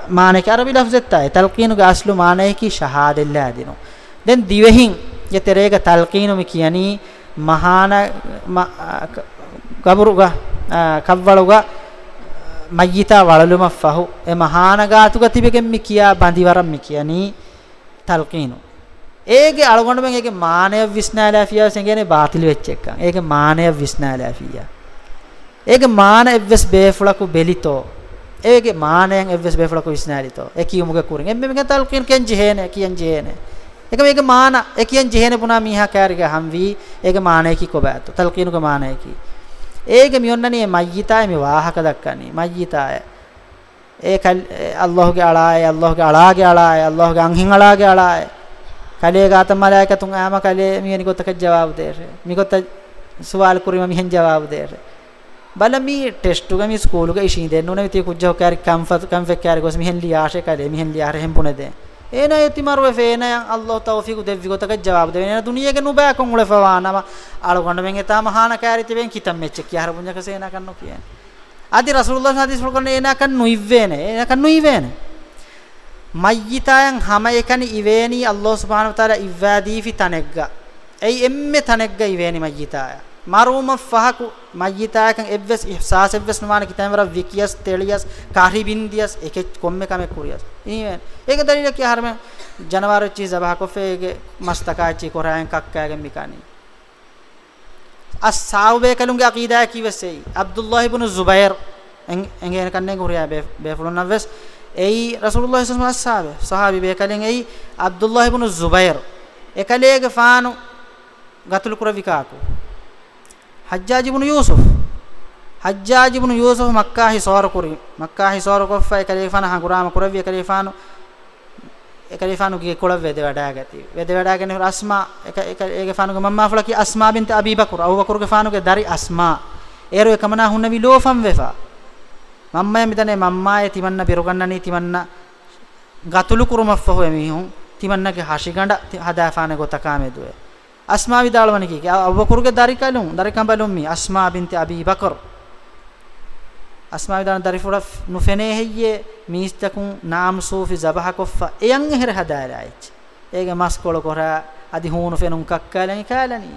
S1: මානකි අරබි ලෆ්සෙත්තයි තල්කීනුගේ අස්ලු මානකි ෂහාදල්ලා දිනු දැන් දිවෙහින් යතරේක තල්කීනු මි කියනී මහාන ගබරුග කව්වලුග මයිතා වලලුම ෆහු එ මහානගාතුග තිබෙගෙන් මි කියා බඳිවරම් මි කියනි තල්කීනු ඒගේ අලගොඬ මෙන් ඒගේ මානය විස්නාලාෆියා සෙන්ගේනේ බාතිල් වෙච්ච එක. ඒගේ මානය විස්නාලාෆියා. ඒගේ මාන එවස් බේෆලකු බෙලිතෝ. ඒගේ මානයන් එවස් බේෆලකු විස්නාලිතෝ. ඒ කියමුගේ කුරින්. එම්මෙ මෙන් තල්කීන් කෙන් ජීහේනේ කියන් ජීහේනේ. එක මේක මාන ඒ කියන් ජීහේනේ පුනා මීහා කෑරික හම්වි. ඒගේ මානය කි කොබෑතු. තල්කීනුගේ මානය කි. ඒගේ මියොන්නනේ මයිතාය මේ වාහක දක්කන්නේ මයිතාය ඒ කල් අල්ලාහ්ගේ අලාය අල්ලාහ්ගේ අලාගේ අලාය අල්ලාහ්ගේ අංහින් අලාගේ අලාය. කලේ ගාත මලායිකතුන් ආම කලේ මියනි කොතක ජවාබ් දෙර? මිකොත සවාල් කුරිම මිහෙන් ජවාබ් දෙර? බලමි ටෙස්ට් උග මි ස්කූල් උග ඉෂින් දෙන්න ඕනේ විතේ කුජ්ජෝ කාරි කම්ෆත් කම්ෆෙක් කාරි ගොස් මිහෙන් ලියාෂේ කලේ මිහෙන් ලියාර ena yetimaru feena yan allah tawfiq devvigotaka jawab de ena duniyage nuba kon ule fawana alu kondu men eta mahana karite ben kitam mecche kiya har bunja kaseena kanno kiyen adi rasulullah hadis fol konne ena kan nuivene ena kan nuivene mayyitayan hama ekani iveni allah subhanahu wa taala ivadi fi tanegga. Ei emme tanegga iveni mayyitaya තනෙග්ග එයි එම්මෙ තනෙග්ග ඉවේනි මයිතාය මරුම ෆහකු මයිතායකන් එව්වස් ඉහ්සාස් එව්වස් නමාන කිතමර විකියස් තෙලියස් කාරිබින්දියස් එකෙ කොම්මෙ කමෙ කුරියස්. ඉනිවෙන් ඒක දලිල කිය හරම ජනවාර චී සබහ කොෆේගේ මස්තකාචි කොරයන් කක්කයගෙන් මිකani අස්සාවබේ කලුන්ගේ අකීදා කිවසෙයි අබ්දුල්ලාහ් ඉබ්නු සුබෛර් එංගෙන කන්නේ කුරියා බේ බේෆුලුන් Nawaz ei rasulullah sallallahu alaihi wasallam sahabi be kalen ei abdullah ibn zubair ekalege faanu gatul kuravikaku hajjaj ibn yusuf. Hajjaj ibn yusuf makkah hi sawar kuri makkah hi sawar ko fa ekalege faana hangurama kuravi ekalege faanu ekalege faanu ge kola vede wada gati. Vede wada gene asma ekalege faanu e ge mamma fulaki asma bint abi bakr abu bakr ge faanu ge dari asma. Ero ekamana hunna vi lofam vefa. මම්මය මිදනේ මම්මාය තිමන්න බිරුගන්නනී තිමන්න ගතුළු කුරුමෆ්ෆහු එමිහුන් තිමන්නගේ හෂිගඬ හදාෆාන ගොතකාමේ දුවේ අස්මා විදාලවනි කි අබුබකරුගේ දරිකලුන් දරිකඹලුම් මි අස්මා බින්ති අබී බකර් අස්මා Vidana දරිෆුර නුෆෙනේ හෙయ్యේ මීස්තකුන් නාම් Sufi සබහ කොෆා එයන් එහෙර හදාලායිච් ඒගේ මස් කොල කොර අදි හූනු ෆෙනුන් කක්කලනි කාලනි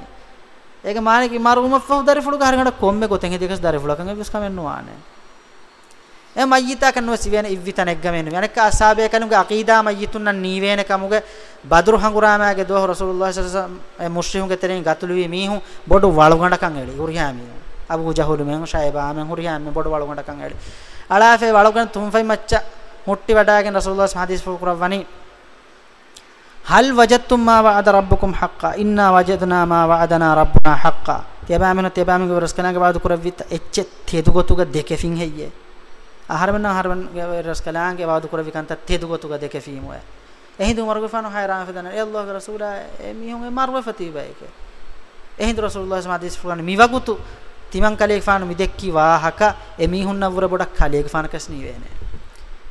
S1: ඒක මානකි මරුමෆ්ෆහු දරිෆුල ගහරගඩ කොම්මෙ ගොතෙන් හෙදිකස් දරිෆුලකන් එවිස් කමෙන්නුවානේ e mayyita kanwa sivena ivvita neggamenu yanaka asabe kanuge aqida mayyitunna niwene kamuge badru hanguramaage doh rasulullah sallallahu alaihi wasallam mushrihunge terin gatuluwi mihun bodu waluganda kan eli uriyami abu jahul men shayba men uriyami bodu waluganda kan eli alafe waluganda tumfai macca mutti wadagen rasulullah hadis fukurawani hal wajadtum ma wa'ada rabbukum haqqan inna wajadna ma wa'adana rabbuna haqqan tebamena tebamige waraskanaga baadu kuravita ecche tedugotuga dekefin heyye aharmen aharmen ras kalaange waadu kuravi kanta tedu gotuga deke fiimu e ehindu margu fanu hayran fedana e allah rasula e mihun e marwa fati baike ehindu rasulullah sallallahu alaihi wasallam mi wagutu timan kale fanu midekki wahaka e mihun navura bodak kale fanu kasni wene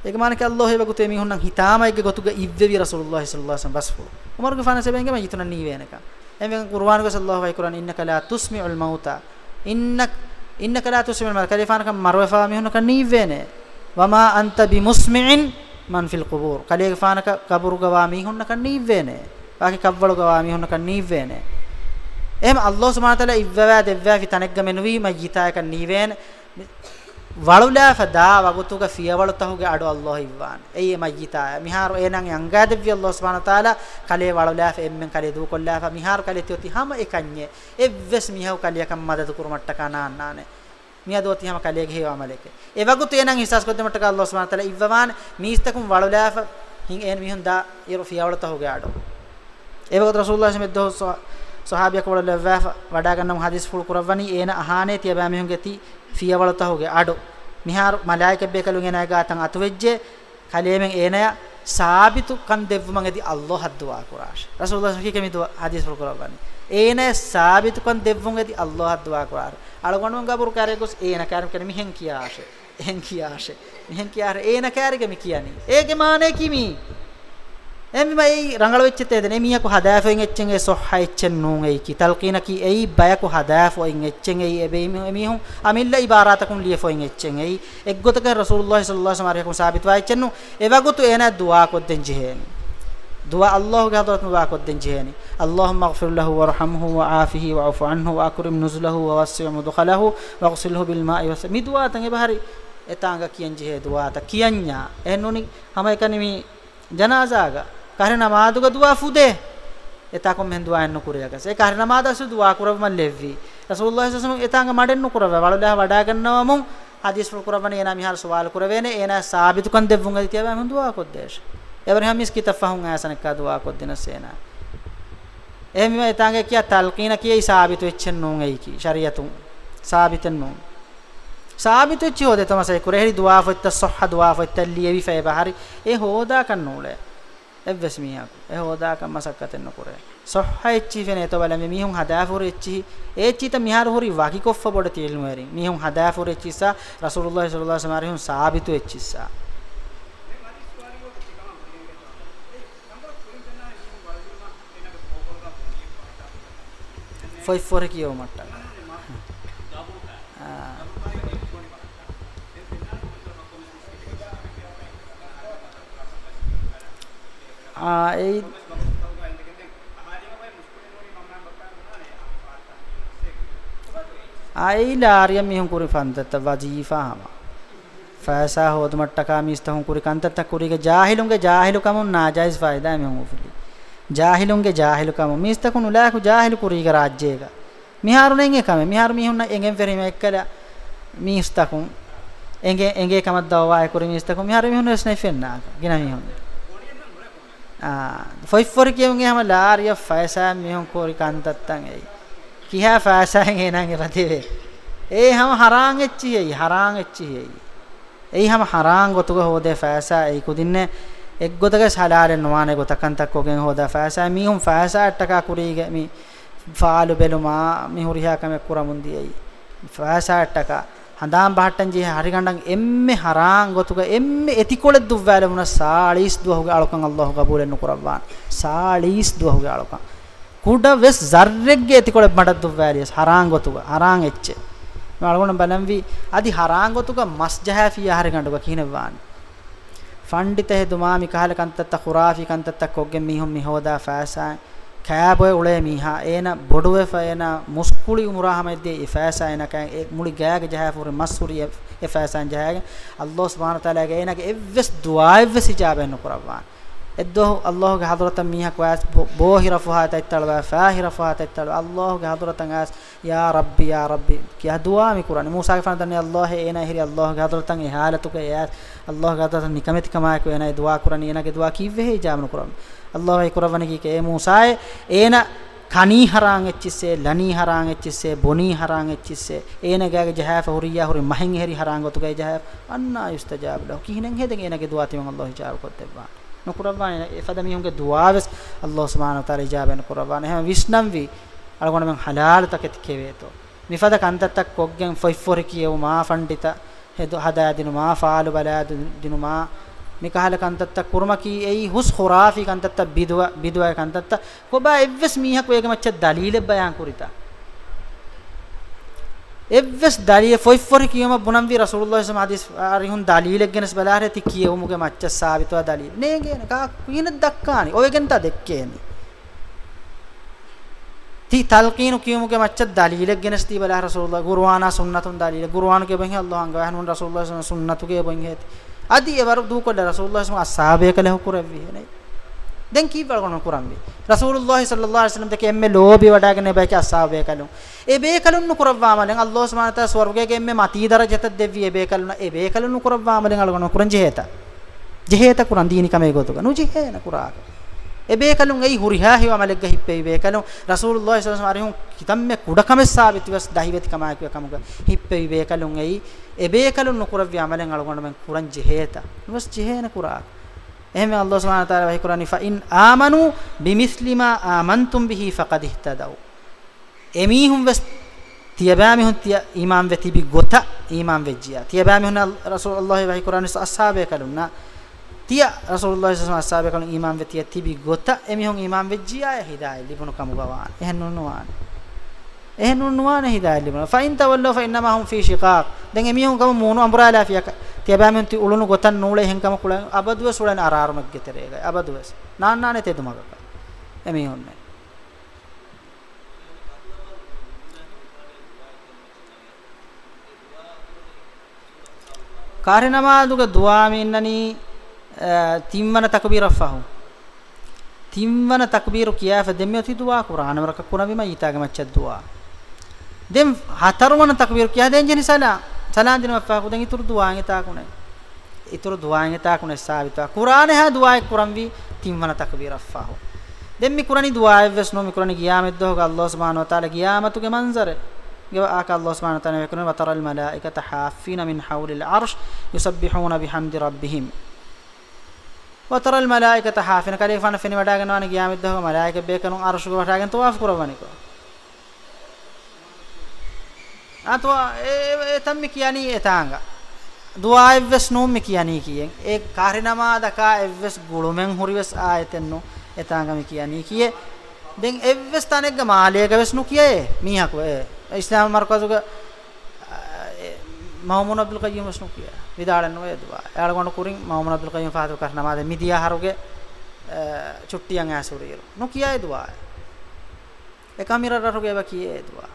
S1: ඒක මානක අල්ලාහ් ඒ වගුතේ මිහුන් නම් හිතාමයිගේ ගොතුග ඉව්වෙවි රසූලුල්ලාහ් සල්ලල්ලාහු අලයිහි වසල්ලම් බස්ෆු උමර්ගේ ෆාන සෙබෙන්ගේ මම හිතන knee වේනක එමෙන් කුර්ආන් ගස අල්ලාහ් වයි කුර්ආන් ඉන්නක ලා තුස්මිඋල් මෞතා. ඉන්නක innaka la tusmi'ul mal kalifan kam marwa fa mihun kan nivene wama anta bimusmi'in man fil qubur kalifan ka kabur gawa mihun kan nivene baki kabwalu gawa mihun kan nivene එහෙම අල්ලාහ් සුබ්හානහු තාලා ඉව්වා දෙව්වා ෆි තනෙක්ග මෙනුවි මජිතායක නීවේන වලුලා ෆදා වගතුක ෆියවල තහුගේ අඩෝ අල්ලාහ් ඉවාන එයි මජිතා මිහාර එනං යංගා දෙව්වි අල්ලාහ් සුබ්හානහු තාලා කලේ වලුලා ෆ එම්මෙන් කලේ දූ කොල්ලා ෆ මිහාර කලේ තියොති හැම එකන්නේ එව්වස් මිහව කලිය කම් මදද කුරුමට්ට කනාන්නානේ. මියා දෝති හැම කලේ ගේ වමලෙක ඒ වගතු එනං හිසස් කොද්දමට්ට ක අල්ලාහ් සුබ්හානහු තාලා ඉවවාන මිස්තකුම් වලුලා ෆ හින් එන් මිහුන් දා ඉරු ෆියවල තහුගේ අඩෝ ඒ වගතු රසූලුල්ලාහ් සමෙද්දෝ සහාබියක් වල ලැබවා වඩා ගන්නම හදිස් ෆුල් කුරවනි එන අහානේ තිය බෑ මිහුන් ගෙති ෆියවල තහුගේ අඩෝ. මිහාර මලායික බේකලුන් එනා ගාතන් අතවෙජ්ජේ කලෙමෙන් එනය සාබිතු කන් දෙව්වමන් එදි අල්ලාහ් හද්දුවා කුරාෂ. රසූලුල්ලාහ් සල්ලල්ලාහු අලයිහි වසල්ලම් හදීස් වල කරවන්නේ ඒන සාබිතු කන් දෙව්වමන් එදි අල්ලාහ් හද්දුවා කුරාර අලගොණුන් ගබුරු කාරේ ගොස් ඒන කාරම් කෙන මිහෙන් කියාෂ. එහෙන් කියාෂ. මිහෙන් කියාර ඒන කාරිගෙ මි කියනි ඒගේ මානේ කිමි? එම්ම මේ රංගල වෙච්ච තේද නෙමියකු හදාෆෙන් එච්චෙන් ඒ සොහ්හා එච්චෙන් නූන් ඒ කි තල්කීන කි ඒ බයකු හදාෆොයින් එච්චෙන් ඒ එබේ මිහුන් අමිල්ල ඉබාරාතකුන් ලියෆොයින් එච්චෙන් ඒ එක්ගොතක රසූලුල්ලාහි සල්ලල්ලාහු අලයිහි වසල්ලම් සාබිත් වා එච්චෙන් නු එවගොතු එන දුආ කොද්දෙන් ජෙහෙනි දුආ අල්ලාහ් ගේ හදරත් දුආ කොද්දෙන් ජෙහෙනි اللهم اغفر له وارحمه وعافه واعف عنه واكرم نزله ووسع مدخله واغسله بالماء والسلام مي දුආ තන් එබහරි එතාංග කියන් ජෙහෙ දුආ ත කියන්ඥා එන්නුනි හැම එකනි මි ජනාසාගා kahre namaduga dua fude. Etakom men dua ennu kuriyagas e eh, kahre namada su dua kurav man levvi rasulullah sallallahu alaihi wasallam etanga madennu kurava waludah wada gannawa mun hadis ful kuravane ena mihal sawal kuravene ena sabitu kan devunga tiya mun dua koddesh ebrahim is kitafahun asanak ka dua koddina sena එහෙම එතංග කිය තල්කීන කිය සාබිත වෙච්චන් නෝන් එයි කි ශරියතුන් සාබිතන් නෝන් සාබිත වෙච්ච හොද තමසයි කුරෙහි දුආ ෆොත්ත සොහ දුආ ෆොත්ත ලියවි ෆේ බහරි ඒ හොදා කන්නෝලේ evves mihaku e hoda kam masakkaten nokure sohha echi fene to bala me mihun hadafur echi echi ta mihar hori waki koffa boda tielnu erin mihun hadafur echi sa rasulullah sallallahu alaihi wasallam sabitu echi sa foi fora kiyo matta ඒ ආයිලාරිය මිහුන් කුරි ෆන්තත වජීෆාම ෆාසා හොදමට්ටකා මිස්තහුන් කුරි කන්තත කුරිගේ ජාහිලුන්ගේ ජාහිලුකම නාජයිස් ෆයිදා මිහුන් උෆුලි ජාහිලුන්ගේ ජාහිලුකම මිස්තකුන් උලාකු ජාහිලු කුරිගේ රාජ්‍යයක මිහාරුනෙන් එකම මිහාරු මිහුන් එංගෙන් ෆෙරිම එක්කලා මිස්තකුන් එංගේ එංගේ කමත් දවවාය කුරි මිස්තකුන් මිහාරු මිහුන් එස්නේ ෆෙන්නා ගින මිහුන් ආ ෆොයිෆොර කියමුගේ හැම ලාරිය ෆාසා මිහුන් කුරි කන්තත්තන් එයි කිහා ෆාසාන් එනං එපතිවේ ඒ හැම හරාන් එච්චියි හරාන් එච්චියි ඒ හැම හරාන් ගොතුක හොදේ ෆාසා ඒ කුදින්නේ එක් ගොතක සලාරෙන් නොමානේ ගොතකන් තක් ඔගෙන් හොදා ෆාසා මීහුම් ෆාසා ටකා කුරීගේ මි ෆාලු බෙලුමා මි හුරියා කම කුරමුන් දියයි ෆාසා ටකා හඳාම් බහට්ටන් ජේ හරි ගණ්ඩන් එම්මෙ හරාන් ගොතුග එම්මෙ එතිකොල දුව්වාල වුණ සාලිස් දුවහුගේ අලකන් අල්ලාහ් කබූලෙන් කුරබ්බාන් සාලිස් දුවහුගේ අලකන් කුඩ වෙස් ජර්රෙග්ගේ එතිකොල මඩ දුව්වාලියස් හරාන් ගොතුග හරාන් එච්ච. මාලගොණ බලම්වි අදි හරාන් ගොතුග මස්ජහා ෆී හරි ගණ්ඩුග කිනවාන් ෆණ්ඩිතේ දුමාමි කහලකන්තත්ත ඛුරාෆි කන්තත්ත කොග්ගෙ මිහොම් මිහෝදා ෆාසා. කෑබොය උලේ මීහා ඒන බොඩුවේ ෆයන මුස්කුලි උමුරාහමෙද්දී ඉෆාසා එන කෑ ඒ මුලි ගෑගේ ජහෆුර මස්සුරි එෆාසාන් ජහගේ අල්ලාහ් සුබ්හානහු තාලාගේ එනගේ එවස් දුආ එවස් ඉජාබෙන් නුකරවාන් එද්දෝ අල්ලාහ්ගේ හදරතන් මීහක් වාස් බෝහිර ෆුහාත ඉත්තලව ෆාහිර ෆුහාත ඉත්තලව අල්ලාහ්ගේ හදරතන් ආස් යා රබ්බි යා රබ්බි කියා දුආ මි කුරානි. මූසාගේ ෆනදන්නේ අල්ලාහ් එන හිරි අල්ලාහ්ගේ හදරතන් ඒ හාලතුක යා අල්ලාහ්ගේ හදරතන් නිකමෙති කමායක එන දුආ කුරානි. එනගේ දුආ කිව්වේ ඉජාබන කුරාන අල්ලාහ් ඒ කුරවණි කී ඒ මූසාය එන කනී හරාන් එච්චිස්සේ ලනී හරාන් එච්චිස්සේ බොනී හරාන් එච්චිස්සේ ඒන ගාගේ ජහාෆ හුරියා හුරි මහින් හෙරි හරාන් ගොතුගේ ජහාෆ අන්නා යුස්තජාබ ලහ. කිහිනෙන් හෙදෙන් එනගේ දුආ තිමන් අල්ලාහ් ඉජාබ කොත්තෙබ්බා nukurabane efada mihunge duaves Allah subhanahu wa taala ijabe nukurabane hem visnam vi algona men halal taket keveto mifada kantatak koggen foifor kiyew ma fandita hedu hada dinu ma faalu bala dinu ma mikahala kantatta kurma ki ei hus khurafi kantatta bidwa bidwa kantatta koba evves mihak wege maccha dalile bayan kurita එව්වස් දලිය ෆොයි ෆොරි කියම බුනම් වි රසූලුල්ලාහි සම හදිස් අරිහුන් දලීලෙක් ගෙනස් බලාරේ ති කියවමුගේ මච්ච සාවිතව දලීල. නේ ගේන කා කින දක්කානි? ඔය ගෙන්ත දෙක්කේනි. ති තල්කීනු කියමුගේ මච්ච දලීලෙක් ගෙනස් ති බලා රසූලුල්ලාහ ගුර්වානා සුන්නතුන් දලීල. ගුර්වාන ගේ බෙන් අල්ලාහ් අංග වහනුන් රසූලුල්ලාහි සුන්නතු ගේ බෙන් හේති අදි එවර දූ කොඩ රසූලුල්ලාහි සම අස්සාබේ කලහ කුරවි නේ. දැන් කීවල් ගොන කුරම්බි රසූලුල්ලාහි සල්ලල්ලාහු අලයිහි වසල්ලම් දෙකේ එම්මේ ලෝභි වඩාගෙන බෑ කි අස්සාබේ කලුන් ඒ බේකලුන් නුකුරවාමලෙන් අල්ලාහ් සුබ්හානහු තාලා ස්වර්ගයේ එම්මේ මතී දරජත දෙවි ඒ බේකලුන් ඒ බේකලුන් නුකුරවාමලෙන් අලගොන කුරන් ජෙහෙත. ජෙහෙත කුරන් දීනි කමේ ගොතුක නු ජෙහෙන කුරාක ඒ බේකලුන් ඒ හුරිහා හිව මලෙක් ගහිප්පේ බේකලුන් රසූලුල්ලාහි සල්ලල්ලාහු අලයිහි වසල්ලම් කිතම්මේ කුඩකම සාබිත වස් දහිවෙති කමාක කමුක හිප්පේ බේකලුන් ඒ ඒ බේකලුන් නුකුරවාමලෙන් අලගොන මෙන් කුරන් ජෙහෙත. නුස් ජෙහෙන කුරාක එහෙම අල්ලාහ් සුබ්හානහු තාලා වහී කුරානි. ෆයින් ආමනු බිමිස්ලිමා ආමන්තුම් බිහි ෆකද් ඉහ්තදව් එමීහුම් වස් තියබෑමි හුන් තිය ඊමාන් වෙති බි ගොත ඊමාන් වෙජ්ජියා තියබෑමි හුන් රසූලුල්ලාහි වහී කුරානි අස්හාබේ කලුන්නා තිය රසූලුල්ලාහි සල්ලල්ලාහු අලයිහි වසල්ලම් කලුන් ඊමාන් වෙතිය තිබි ගොත එමීහුන් ඊමාන් වෙජ්ජියා හිදාය ලිබුණු කමු ගවාන එහෙන් නුනවාන එහෙන් නුනවාන හිදාය ලිබුණු ෆයින් තවල්ලෝ ෆයින්නමා හුම් ෆී ශිකාක්. දැන් එමීහුන් කම මූණු අඹරාලා ෆියක තියබෑමෙන් ති උළුණු ගොතන් නූලේ හෙන්කම කුල අබදුව සුලන අරාරමක් ගෙතරේගයි අබදුවස්. නාන්නානේ තෙදුමක එමීහුන්නේ කාරේ නමාදුක දුආමි ඉන්නනි තිම්වන තක්බීරෆහු තිම්වන තක්බීරු කියාෆ දෙම්මිය ති දුආ කුරාන වරක කුණවිම ඊතාගේ මච්ච දුආ දෙම් හතරවන තක්බීරු කියා දෙන් ජනි සලා සලාන් දින වෆා කුදෙන් ඉතුරු දුආන් ඊතාකුනේ ඉතුරු දුආන් ඊතාකුනේ සාවිතා කුරාන හැ දුආ කුරම් වි තිම්වන තක්බීරෆහු දෙම්මි කුරානි දුආ එවස් නොමි කුරානි ගියාමෙත් දෝක අල්ලාහ් සුබ්හානහු වතාලා ගියාමතුගේ මන්සරේ آك الله سبحانه وتعالى يقول وترى الملائكة حافين من حول العرش يسبحون بحمد ربهم වතර මලායිකත හාෆින කලේ ෆන ෆිනි වඩාගෙනවන ගියාමිද්දහම මලායික බේකනුන් අර්ශුක වටාගෙන තවාෆ් කරවනිකෝ. අතවා ඒ තම්මි කියනී එතාංග දුවා එවස් නෝම්මි කියනී කියෙන්. ඒ කාරිනමා දකා එවස් ගුළුමෙන් හුරිවස් ආයතෙන්නු එතාංගමි කියනී කියේ. දැන් එවස් තනෙක්ග මාලියකවස් නු කියේ? මීහකෝ. ඒ ඉස්ලාම මර්කසුක මහමුන් අබ්දුල් කයිම් වස් නු කියේ. විදාලන්න වේ දුවා. එයාල ගොන කුරින් මහමුන් අබ්දුල් කයීම් ෆාතු කරන මාද මිදියා හරුගේ චුට්ටියන් ඇසුරිරු නො කියයි දුවා එකමිර රරුගේ ව කියේ දුවා.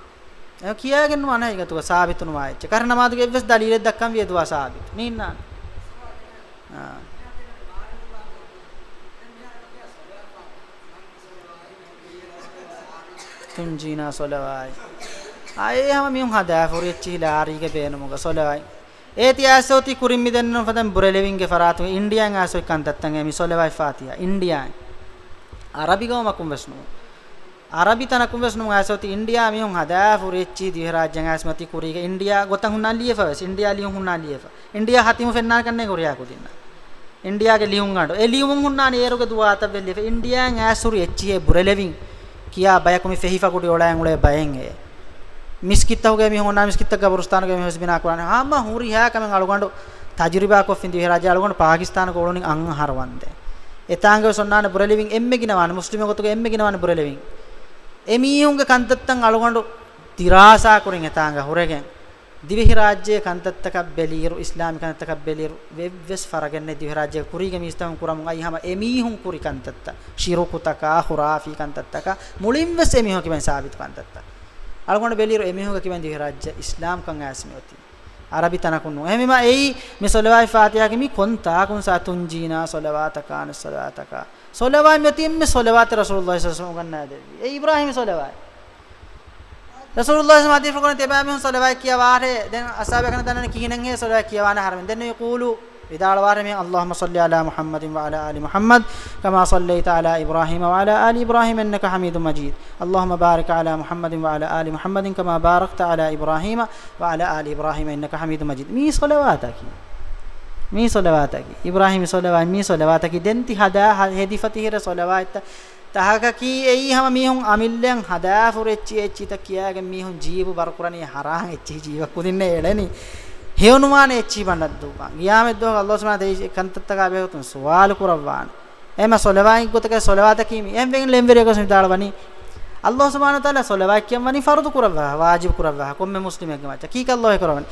S1: එය කියාගෙන වනයි ගතුක සාබිතුන වායිච්ච. කරන මාදුගේ එවස් දලීලෙක් දක්කම් විය දුවා සාබිත්. නීන්නා ආ. තුන් ජීනා සොලවයි. ආයේ හැම මියුම් හදා ෆොරිච්චි ලාරීගේ පේන මොක සොලවයි. ඒති ආසෝති කුරිම්මි දෙන්න ෆදම් බුරලෙවින්ගේ ෆරාතු ඉන්දියාන් ආසෝ කන්තත්තන් එමි සොලවයි ෆාතියා ඉන්දියාන්. අරබිගම මකුම් වස්නු. අරබි තනකුම් වස්නු ආසෝති ඉන්දියා මියුම් හදා ෆොරිච්චි දිහ රාජ්‍යං ආස්මති කුරීගේ. ඉන්දියා ගොතන් හුන්නා ලියෆවස් ඉන්දියා ලියුම් හුන්නා ලියෆ. ඉන්දියා හතිමු ෆෙන්නා කන්නේ කොරියා කුදින්න. ඉන්දියාගේ ලියුම් ගන්න. ඒ ලියුම් හුන්නා නේරුගේ දුවාත වෙල්ලිෆ ඉන්දියාන් ආසුරි එච්චියේ බුරලෙවින් කියා බයකුමි ෆෙහිෆා කුඩි ඔලයන් උලේ බයෙන් ඒ මිස්කිත්තවගේ මි හොනා මිස්කිත්තක බරුස්තානගේ මි හොස්බිනා කරන්නේ ආම හුරි හා කමෙන් අලුගඬ තජරිබා කොෆින් දිවි රාජ්‍ය අලුගඬ පාකිස්තාන කොලොනින් අං හරවන්දේ එතාංග සොන්නාන බුරලෙවින් එම්මෙ ගිනවන මුස්ලිම ගොතුගේ එම්මෙ ගිනවන බුරලෙවින්. එමීහුන්ගේ කන්තත්තන් අලුගඬ තිරාසා කුරින් එතාංග හුරගෙන්. දිවිහි රාජ්‍යයේ කන්තත්තක බෙලීරු ඉස්ලාමික කන්තත්තක බෙලීරු වෙව්වෙස් ෆරගන්නේ දිවිහි රාජ්‍යයේ කුරීගේ මිස්තම් කුරම් අයි හැම එමීහුන් කුරි කන්තත්ත. ශිරුකුතක හුරාෆි කන්තත්තක මුලින්ම සෙමීහු කිමෙන් සාබිත් කන්තත්ත. Algon beliru emihuga kiban dihi rajya islam kan asmioti arabi tanakun no ehmima ei me solawai fatiha ki mi konta kun sa tunjina solawata kan salawataka solawai meti me solawat rasulullah sallallahu alaihi wasallam ganna de ei ibrahim solawai rasulullah sallallahu alaihi wasallam teba me solawai kiya ware den asabe kan ඉදාල වාරේ මේ අල්ලාහුම සල්ලි අලා මුහම්මදින් වඅලා ආලි මුහම්මද් කමා සල්ලයිත අලා ඉබ්‍රාහීම වඅලා ආලි ඉබ්‍රාහීම ඉන්නක හමීදුම් මජීද් අල්ලාහුම බාරික අලා මුහම්මදින් වඅලා ආලි මුහම්මදින් කමා බාරක්ත අලා ඉබ්‍රාහීම වأලා ආලි ඉබ්‍රාහීම ඉන්නක හමීදුම් මජීද් මේ සලවාතකි මේ සලවාතකි ඉබ්‍රාහීම සලවා මේ සලවාතකි දෙන්ති හදා හෙදිෆතිහිර සලවාත තහකකි එයි හැම මීහුන් අමිල්ලෙන් හදා ෆුරෙච්චි එච්චිත කියාගෙන මීහුන් ජීව බරකුරණේ හරහන් එච්චි ජීවක් උදින්නේ එළනේ heunumaane echi bandadduka giyamet do Allah subhanahu wa ta'ala kantattaka behutun suwal kurawwan ema solawai gotaka solawata kimi em ven lemvere ko simdal wani Allah subhanahu wa ta'ala solawai kiyam wani fardu kurawwa wajib kurawwa komme muslimek macha ki ka Allah kurawwan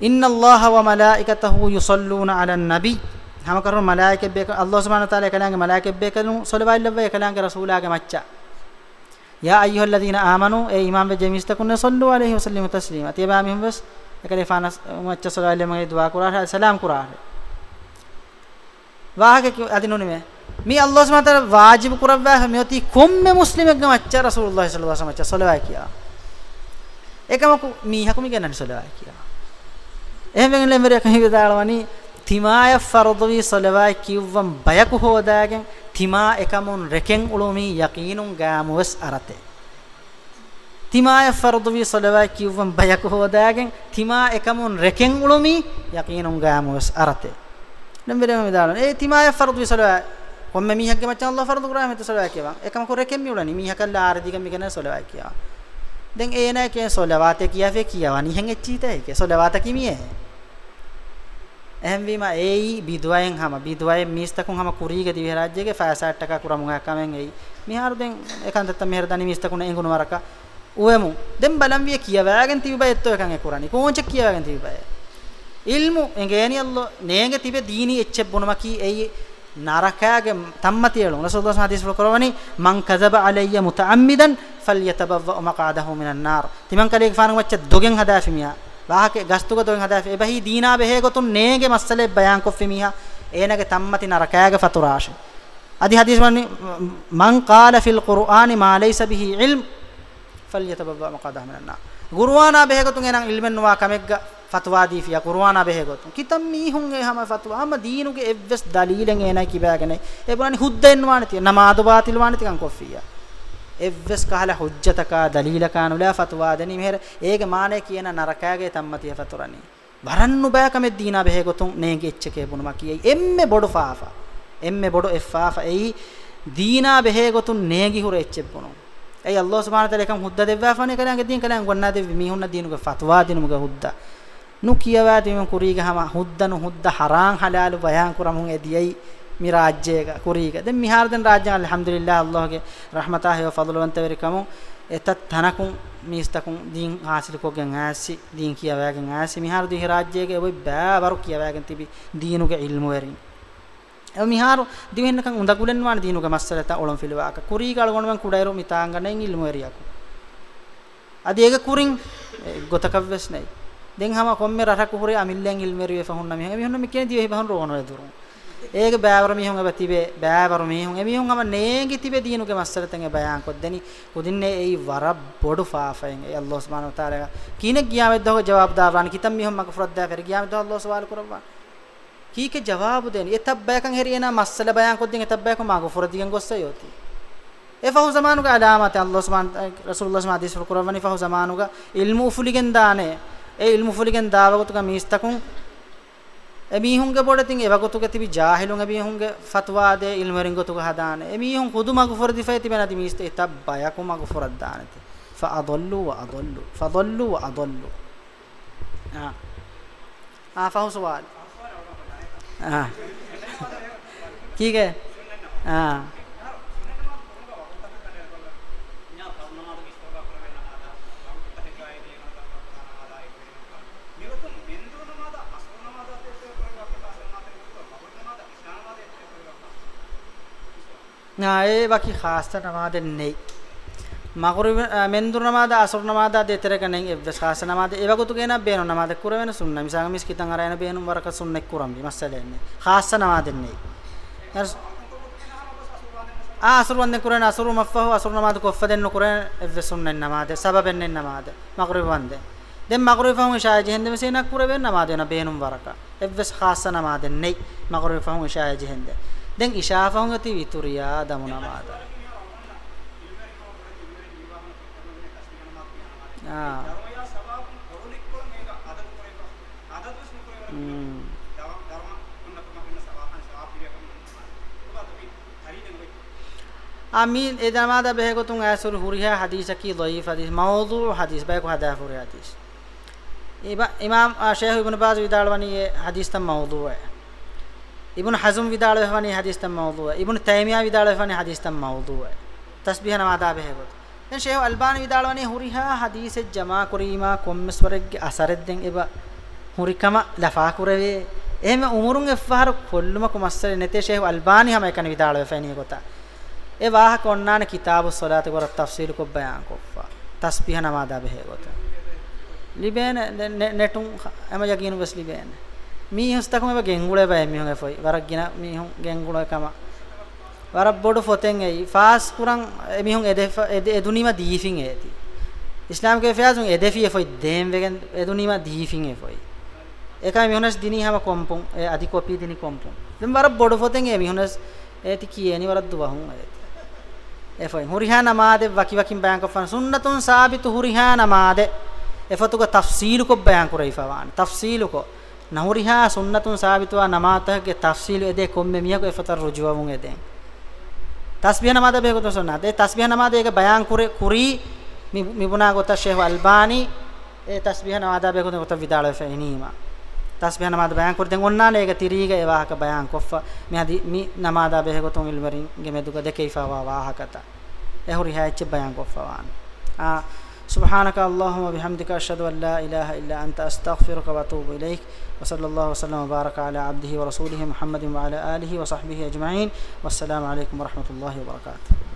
S1: inna Allah wa malaikatahu yusalluna ala nabi hama karun malaike be Allah subhanahu wa ta'ala kalange malaike be kalun solawai lawwa kalange rasulage macha ya ayyuhalladhina amanu e imam be jemistakun sallu alaihi wa sallimu taslima tiba mihum bas ekale fanas macca sallallahu alaihi dua kurah salam kurah wahage adinone me mi allah subhanahu wa taala wajib kurawwa meoti komme muslimek ga macca rasulullah sallallahu alaihi wasallam sallallahu kiya ekamaku mi hakumi genan sallallahu kiya එහෙම ලෙමර කහි දාලවනි තිමාය ෆර්දවි සලවායි කිව්වම් බයකු හොදාගෙන් තිමා එකමුන් රෙකෙන් උළුමි යකීනුන් ගාමුවස් අරතේ. තිමාය ෆර්දුවි සලවා කිව්වම් බයක් හොදාගෙන් තිමා එකමුන් රෙකෙන් උළුමි යකීනුන් ගාමුස් අරතේ. නම් වෙරම විදාලන ඒ තිමාය ෆර්දුවි සලවා කොම්ම මීහක්ගේ මචං අල්ලාහ් ෆර්දු කරා මෙත සලවා කියවා එකම කො රෙකෙන් මිඋලනි මීහකල්ලා ආරදික මිකන සලවා කියවා දැන් ඒ නෑ කිය සලවාතේ කියාවේ කියවා නිහෙන් එච්චීතයි කිය. සලවාත කිමියේ. එහෙන් වීම ඒයි බිදුවයෙන් හැම. බිදුවයෙන් මිස්තකුන් හැම කුරීගේ දිවි රාජ්‍යයේ ෆාසාට් එක කුරමුගා කමෙන් එයි. මිහාරු දැන් එකන්තත් මෙහෙර දනි මිස්තකුන් එංගුන වරක uemu den balam wiye kiyawagen tibe etto ekan ekurani konche kiyawagen tibe ilmu engeni allo neenge tibe dini ecche bonuma ki ei narakage tammatiyelu rasulullah hadis korwani man kadhaba alayya mutaammidan falyatabawwa maq'adahu minan nar timan kale fanu wacce dogen hadafi miya wahake gastuga dogen hadafi ebahi dina behe gotun neenge masale bayan koffi miha enage tammati narakage faturash adi hadis man man qala fil qur'ani ma laysa bihi ilm falyatabawwa maqadahu minan nar ගුරුවානා බෙහෙගතුන් එනං ඉල්මෙන් නවා කමෙග්ග ෆත්වා දීෆියා ගුරුවානා බෙහෙගතුන්. කිතම් මීහුන් ඒ හැම ෆත්වා. හැම දීනුගේ එව්වස් දලීලෙන් එනයි කිබෑගෙන. ඒ බුණනි හුද්දෙන් වානි තිය නමාද බාතිල් වානි තිකන් කොෆියා. එව්වස් කහලා හුජ්ජතක දලීලකාන උලා ෆත්වා දෙනි. මෙහෙර ඒගේ මානේ කියන නරකයාගේ තම්මතිය ෆතුරණි වරන්නු බෑ කමෙ දීනා බෙහෙගතුන්. නේගේ එච්චකේ බුණම කියයි. එම්මේ බොඩු ෆාෆා. එම්මේ බොඩු එෆාෆා එයි දීනා බෙහෙගතුන් නේගි හුර එච්චෙ බුණු ay allah subhanahu wa taala ekam hudda devwa fane kalange din kalange gonna devi mi hunna dinuge fatwa dinuge hudda nu kiyawa timen kuriga hama hudda nu hudda haran halal bayan kuramun ediyai mi rajyega kuriga den mihar den rajyan alhamdulillah allah ge rahmatah wa fadlwanta verikamu etat tanakun mistakun din hasil ko gen asi din kiyawa gen මිහාරු දිවෙන්නකන් උඳ කුලෙන් වාන දීනුක මස්සලත ඔලම් ෆිලවාක. කුරී ගල ගොනමන් කුඩයිරු මිතාංගනෙන් ඉල්මු එරියකු අදී ඒක කුරින් ගොතකවස් නැයි. දෙන් හම කොම්මේ රටක hurray අමිල්ලෙන් ඉල්මෙරුවේ ෆහුන්න මිහ මිහුන්න මිකේ දිවේ බහන් රෝන වෙදුරු ඒක බෑවර මිහුන් එබ තිබේ බෑවර මිහුන්. එමිහුන් හම නේගි තිබේ දීනුක මස්සලතෙන් බයන් කොද්දනි කුදින්නේ ඒ වර බොඩු ෆාෆෙන් ඒ අල්ලාහ් සුබ්හානහු තාලා කිනෙක් ගියාවෙද්ද හො ජවාබ් දාවාන. කිතම් මිහුන් මක ෆරද්දා ෆෙර ගියාවෙද්ද අල්ලාහ් සවාල් කරවා කීක ජවාබු දෙන එතබ්බයකන් හෙරියන මස්සල බයන් කොද්දින් එතබ්බයක මාග ෆරදිගෙන් ගොස්සයෝති e fahu zamanuga alamati allah subhanahu rasulullah subhanahu hadis qur'ani fahu zamanuga ilmu ufuligen daane e ilmu ufuligen dawagotuga mistakun emihunge bodatin evagotuga tibi jahilun emihunge fatwa de ilmerin gotuga hadane. Emihun khuduma gufur difai tibenati miste tabbayakuma gufur danati fa adallu wa adallu fa dallu wa adallu. Ah. Ah fahu हाँ ठीक है हाँ නායේ වකි කාස්ත නමාදෙන්නේ namade nei maghrib mendur namada asr namada de tereka nei e bes khasta namade e bagutu gena beeno namade kuravena sunna misaga mis kitan arayna beenu waraka sunna kurambi masalenne khasta namade nei a asr wande kurana asr maffahu asr namade ko faden kurana e bes sunna namade sababen nei namade maghrib wande den maghrib fahu isha jehende mesena kuraven namade na beenum waraka e bes khasta namade nei maghrib fahu isha jehende දැන් ඉෂාෆහුන් ඇති විතුරියා දමු නමාද? අමීන් එදමාද බෙහෙකොතුන් ඇසුරු හුරියා හදීස කී දයිෆ හදීස් මවුදු හදීස් බෙහෙකො හදා හුරියා හදීස් ඉබා ඉමාම් ෂේඛ් ඉබ්නු බාස් විදාලවනී හදීස් තම මවුදු වේ ඉබ්නු හසම් විදාලවනී හදීස් තම මවුදු වේ ඉබ්නු තයිමියා විදාලවනී හදීස් තම මවුදු වේ තස්බිහ නමාදා බෙහෙකොතු den sheikh albani vidala wani huriha hadis jama kurima kommeswareg asaredden eba hurikama lafa kurave ehme umurun effahar kolluma kumassale nete sheikh albani hama ekani vidala fani gota e wahak onnane kitabu salati war tafsil ko bayan koffa tasbih namada behegot libene netun ama yaginu bes libene මීහුස් තකම එබ ගෙන්ගුලේ බය මීහුන් එෆොයි. වරක් ගින මීහුන් ගෙන්ගුලේ කම වරක් බොඩු ෆොතෙන් එයි ෆාස් කුරන් මීහුන් එදෙ එදුනීම දීෆින් ඒති ඉස්ලාම් ගේ ෆයාසුන් එදෙෆි එෆොයි දෙම් වෙගෙන් එදුනීම දීෆින් එෆොයි එකයි මීහුනස් දිනී හැම කොම්පුන් ඒ අදි copy දිනි කොම්පුන්. දෙම් වරක් බොඩු ෆොතෙන් ඒ මීහුනස් ඒති කීයනි වරක් දුවහුන් ඒති එෆොයි හුරිහා නමාදෙ වකි වකින් බයන් කොෆන් සුන්නතුන් සාබිතු හුරිහා නමාදෙ. එෆතුක තෆ්සීලු කො බයන් කුරයිෆවාන. තෆ්සීලු කො. nahuriha sunnatun sabitwa namatahge tafsil ede komme miyako efatar rujuwamun eden tasbih namada be goto sunna de tasbih namada ege bayan kure kuri mibuna gota sheikh albani e tasbih namada be goto gota vidala fe inima tasbih namada bayan kur den onnane ege tiriga e wahaka bayan koffa mi hadi mi namada be goto ilmarin ge meduga de keifa wa wahakata e huriha eche bayan koffa wan a سبحانك اللهم وبحمدك أشهد أن لا إله إلا أنت أستغفرك وأتوب إليك وصلى الله وسلم وبارك على عبده ورسوله محمد وعلى آله وصحبه أجمعين والسلام عليكم ورحمة الله وبركاته.